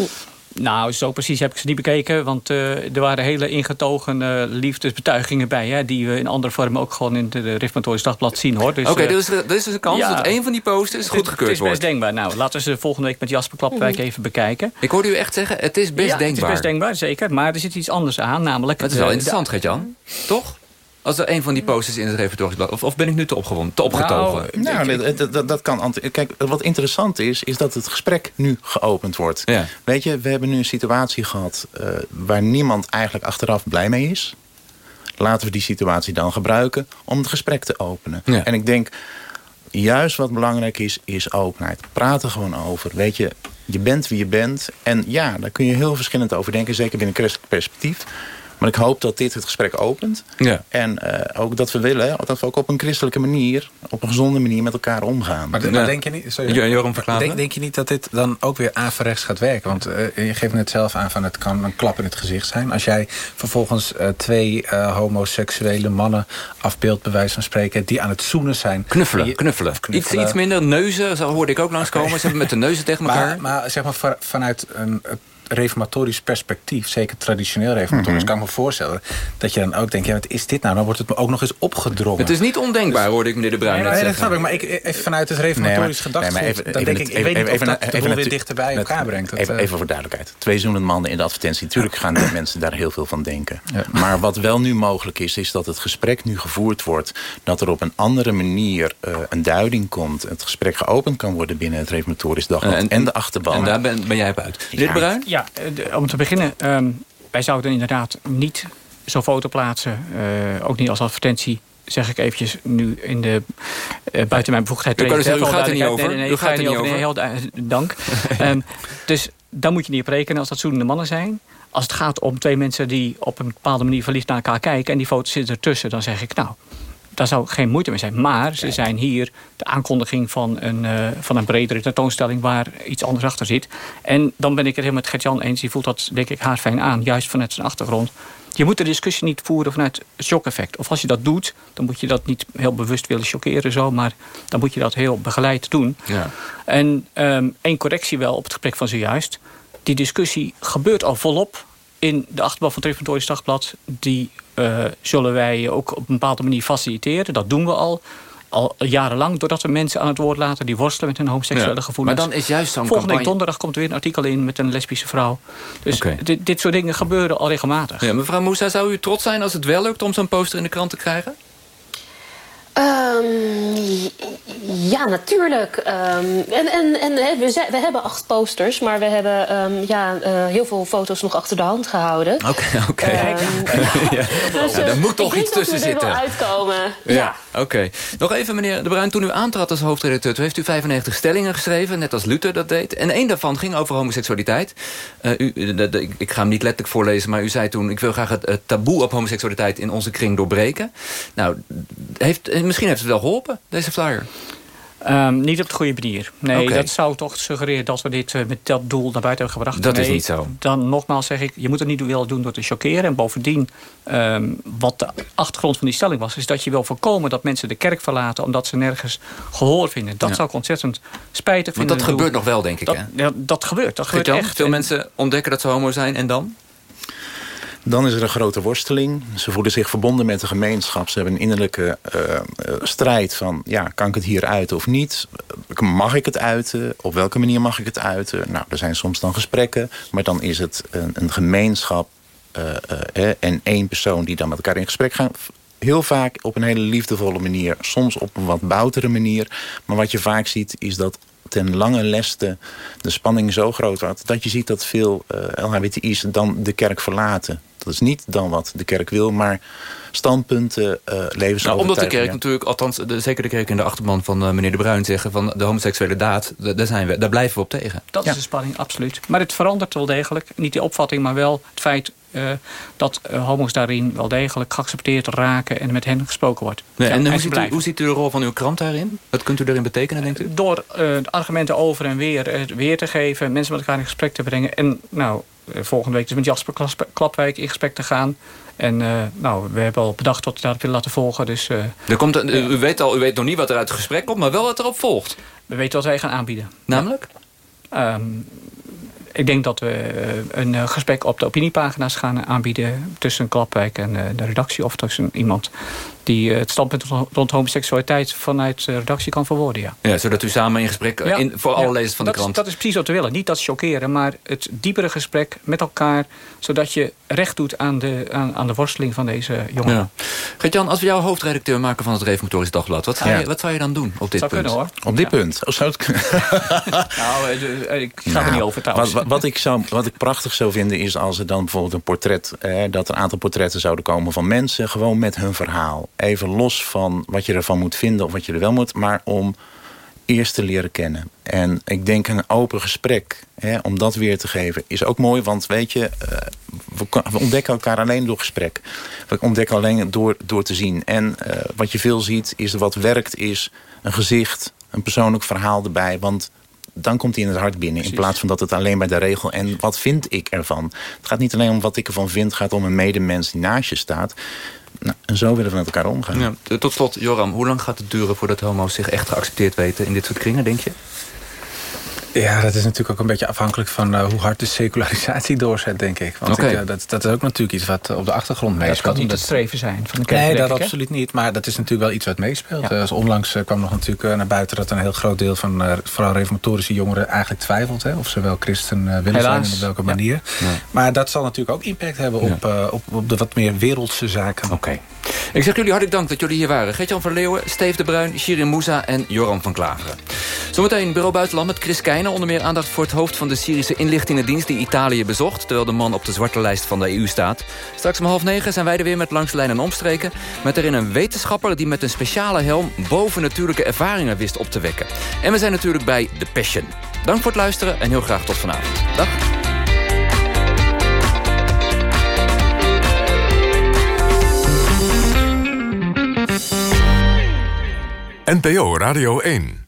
Nou, zo precies heb ik ze niet bekeken. Want uh, er waren hele ingetogen uh, liefdesbetuigingen bij... Hè, die we in andere vormen ook gewoon in de Reformatorisch Dagblad zien. hoor. Dus, Oké, okay, uh, dus er is dus een kans ja, dat één van die posters goedgekeurd wordt. Het is best denkbaar. Nou, laten we ze volgende week met Jasper Klapwijk even bekijken. Ik hoorde u echt zeggen, het is best ja, denkbaar. het is best denkbaar, zeker. Maar er zit iets anders aan, namelijk... Maar het is wel interessant, Gert-Jan. Toch? Als er een van die posters in het repertoire Of, of ben ik nu te, opgewonden, te opgetogen? Nou, nou dat, dat, dat, kan... Kijk, wat interessant is, is dat het gesprek nu geopend wordt. Ja. Weet je, we hebben nu een situatie gehad... Uh, waar niemand eigenlijk achteraf blij mee is. Laten we die situatie dan gebruiken om het gesprek te openen. Ja. En ik denk, juist wat belangrijk is, is openheid. Praat er gewoon over. Weet je, je bent wie je bent. En ja, daar kun je heel verschillend over denken. Zeker binnen christelijk perspectief. Maar ik hoop dat dit het gesprek opent. Ja. En uh, ook dat we willen, dat we ook op een christelijke manier... op een gezonde manier met elkaar omgaan. Maar, maar denk, je niet, sorry, denk, denk, je niet dat dit dan ook weer averechts gaat werken? Want uh, je geeft net zelf aan van het kan een klap in het gezicht zijn. Als jij vervolgens uh, twee homoseksuele mannen afbeeldt... bij wijze van spreken, die aan het zoenen zijn. Knuffelen, je, knuffelen. knuffelen. Iets, iets minder neuzen, zo hoorde ik ook langskomen. Okay. Ze hebben met de neuzen tegen elkaar. Maar, maar zeg maar vanuit een reformatorisch perspectief, zeker traditioneel reformatorisch, mm -hmm. kan ik me voorstellen dat je dan ook denkt, ja, wat is dit nou? Dan wordt het me ook nog eens opgedrongen. Het is niet ondenkbaar, dus, hoorde ik meneer De Bruin nee, net dat snap ik, maar ik, even vanuit het reformatorisch nee, gedachtegoed, nee, even, dan denk ik, ik weet niet of dat de boel weer dichter bij elkaar brengt. Dat, even, even voor duidelijkheid. Twee zoenen mannen in de advertentie. Natuurlijk gaan de mensen daar heel veel van denken. Ja. Maar wat wel nu mogelijk is, is dat het gesprek nu gevoerd wordt, dat er op een andere manier uh, een duiding komt, het gesprek geopend kan worden binnen het reformatorisch dagblad en, en, de achterban. En daar ben, ben jij op uit. Meneer De Bruin? Ja, om te beginnen, um, wij zouden inderdaad niet zo'n foto plaatsen. Uh, ook niet als advertentie zeg ik eventjes nu in de uh, buiten mijn bevoegdheid. U, zeggen, u gaat er niet over. Nee, nee, u gaat er niet over. Nee, heel, dank. um, dus daar moet je niet op rekenen als dat zoenende mannen zijn. Als het gaat om twee mensen die op een bepaalde manier verliefd naar elkaar kijken... en die foto's zitten ertussen, dan zeg ik nou... Daar zou geen moeite mee zijn. Maar ze zijn hier de aankondiging van een, uh, van een bredere tentoonstelling... waar iets anders achter zit. En dan ben ik het helemaal met Gert-Jan eens. Die voelt dat, denk ik, haar fijn aan. Juist vanuit zijn achtergrond. Je moet de discussie niet voeren vanuit het shock-effect. Of als je dat doet, dan moet je dat niet heel bewust willen chockeren. Zo, maar dan moet je dat heel begeleid doen. Ja. En um, één correctie wel op het gesprek van zojuist. Die discussie gebeurt al volop in de achterban van het Reformatorisch Dagblad. Die uh, zullen wij ook op een bepaalde manier faciliteren. Dat doen we al. Al jarenlang, doordat we mensen aan het woord laten... die worstelen met hun homoseksuele ja. gevoelens. Maar dan is juist zo'n Volgende campagne... week donderdag komt er weer een artikel in met een lesbische vrouw. Dus okay. dit, dit soort dingen gebeuren al regelmatig. Ja, mevrouw Moussa, zou u trots zijn als het wel lukt... om zo'n poster in de krant te krijgen? Um, ja, natuurlijk. Um, en en, en we, zijn, we hebben acht posters, maar we hebben um, ja, uh, heel veel foto's nog achter de hand gehouden. Oké, okay, oké. Okay. ja. dus, ja, er moet toch iets tussen zitten. Er uitkomen. Ja, ja. oké. Okay. Nog even, meneer De Bruin, toen u aantrad als hoofdredacteur... toen heeft u 95 stellingen geschreven, net als Luther dat deed. En één daarvan ging over homoseksualiteit. Uh, u, de, de, ik ga hem niet letterlijk voorlezen, maar u zei toen... ik wil graag het, het taboe op homoseksualiteit in onze kring doorbreken. Nou, heeft misschien heeft het wel geholpen, deze flyer. Um, niet op de goede manier. Nee, okay. dat zou toch suggereren dat we dit uh, met dat doel naar buiten hebben gebracht. Dat nee, is niet zo. Dan nogmaals zeg ik, je moet het niet willen doen door te chockeren. En bovendien, um, wat de achtergrond van die stelling was... is dat je wil voorkomen dat mensen de kerk verlaten... omdat ze nergens gehoor vinden. Dat ja. zou ik ontzettend spijtig vinden. Want dat gebeurt nog wel, denk ik, dat, hè? Ja, dat gebeurt. Dat gebeurt echt. Veel en, mensen ontdekken dat ze homo zijn en dan? Dan is er een grote worsteling. Ze voelen zich verbonden met de gemeenschap. Ze hebben een innerlijke uh, strijd van... ja, kan ik het hier uiten of niet? Mag ik het uiten? Op welke manier mag ik het uiten? Nou, er zijn soms dan gesprekken. Maar dan is het een, een gemeenschap... Uh, en één persoon die dan met elkaar in gesprek gaan heel vaak op een hele liefdevolle manier. Soms op een wat boutere manier. Maar wat je vaak ziet is dat ten lange leste de spanning zo groot wordt... dat je ziet dat veel LHBTI's dan de kerk verlaten. Dat is niet dan wat de kerk wil, maar standpunten, uh, levensovertuigingen. Nou, omdat de kerk natuurlijk, althans de, zeker de kerk en de achterman van uh, meneer De Bruin zeggen... van de homoseksuele daad, daar, zijn we, daar blijven we op tegen. Dat ja. is de spanning, absoluut. Maar het verandert wel degelijk. Niet die opvatting, maar wel het feit uh, dat homo's daarin wel degelijk geaccepteerd raken... en met hen gesproken wordt. Nee, en hoe ziet, u, hoe ziet u de rol van uw krant daarin? Wat kunt u daarin betekenen, denkt u? Door argumenten over en weer weer te geven... mensen met elkaar in gesprek te brengen... en nou volgende week dus met Jasper Klapwijk in gesprek te gaan. En nou, we hebben al bedacht wat we daar willen laten volgen. Dus, er komt een, u, weet al, u weet nog niet wat er uit het gesprek komt, maar wel wat erop volgt. We weten wat wij gaan aanbieden. Namelijk? Ehm, ik denk dat we eh, een eh, gesprek op de opiniepagina's gaan aanbieden... tussen Klapwijk en eh, de redactie of tussen iemand die het standpunt rond homoseksualiteit vanuit de redactie kan verwoorden. Ja. ja zodat u samen in gesprek in, voor alle lezers van de krant... dat is precies wat we willen. Niet dat chockeren, maar het diepere gesprek met elkaar... zodat je recht doet aan de, aan, aan de worsteling van deze jongeren. Ja. Gert-Jan, als we jou hoofdredacteur maken van het Reformatorisch Dagblad... wat, ga je, wat zou je dan doen op dit zou punt? Kunnen, hoor. Op dit punt? Oh, zou het nou, ik ga nou, er niet over trouwens. Wat, wat, ik zou, wat ik prachtig zou vinden is als er dan bijvoorbeeld een portret... Eh, dat er een aantal portretten zouden komen van mensen... gewoon met hun verhaal. Even los van wat je ervan moet vinden of wat je er wel moet, maar om eerst te leren kennen. En ik denk een open gesprek, hè, om dat weer te geven, is ook mooi. Want weet je, uh, we, we, ontdekken elkaar alleen door gesprek. We ontdekken alleen door, door te zien. En uh, wat je veel ziet, is wat werkt, is een gezicht, een persoonlijk verhaal erbij. Want dan komt hij in het hart binnen. In plaats van dat het alleen bij de regel... en wat vind ik ervan? Het gaat niet alleen om wat ik ervan vind. Het gaat om een medemens die naast je staat. Nou, en zo willen we met elkaar omgaan. Ja, tot slot, Joram, hoe lang gaat het duren voordat homo's zich echt geaccepteerd weten in dit soort kringen, denk je? Ja, dat is natuurlijk ook een beetje afhankelijk van uh, hoe hard de secularisatie doorzet, denk ik. Want okay. ik, uh, dat, dat is ook natuurlijk iets wat op de achtergrond meespeelt. Dat kan niet het streven zijn van de kerk. Nee, dat absoluut niet. Maar dat is natuurlijk wel iets wat meespeelt. Ja. Dus onlangs uh, kwam nog natuurlijk naar buiten dat een heel groot deel van vooral reformatorische jongeren eigenlijk twijfelt. Hè, of ze wel christen willen Helaas. zijn en op welke manier. Ja. Maar dat zal natuurlijk ook impact hebben op, op, op de wat meer wereldse zaken. Oké. Okay. Ik zeg jullie hartelijk dank dat jullie hier waren. Gert-Jan van Leeuwen, Steve de Bruin, Shirin Moussa en Joram van Klaveren. Zometeen Bureau Buitenland met Chris Onder meer aandacht voor het hoofd van de Syrische inlichtingendienst... die Italië bezocht, terwijl de man op de zwarte lijst van de EU staat. Straks om half negen zijn wij er weer met Langs en Omstreken... met erin een wetenschapper die met een speciale helm... bovennatuurlijke ervaringen wist op te wekken. En we zijn natuurlijk bij The Passion. Dank voor het luisteren en heel graag tot vanavond. Dag. NPO Radio 1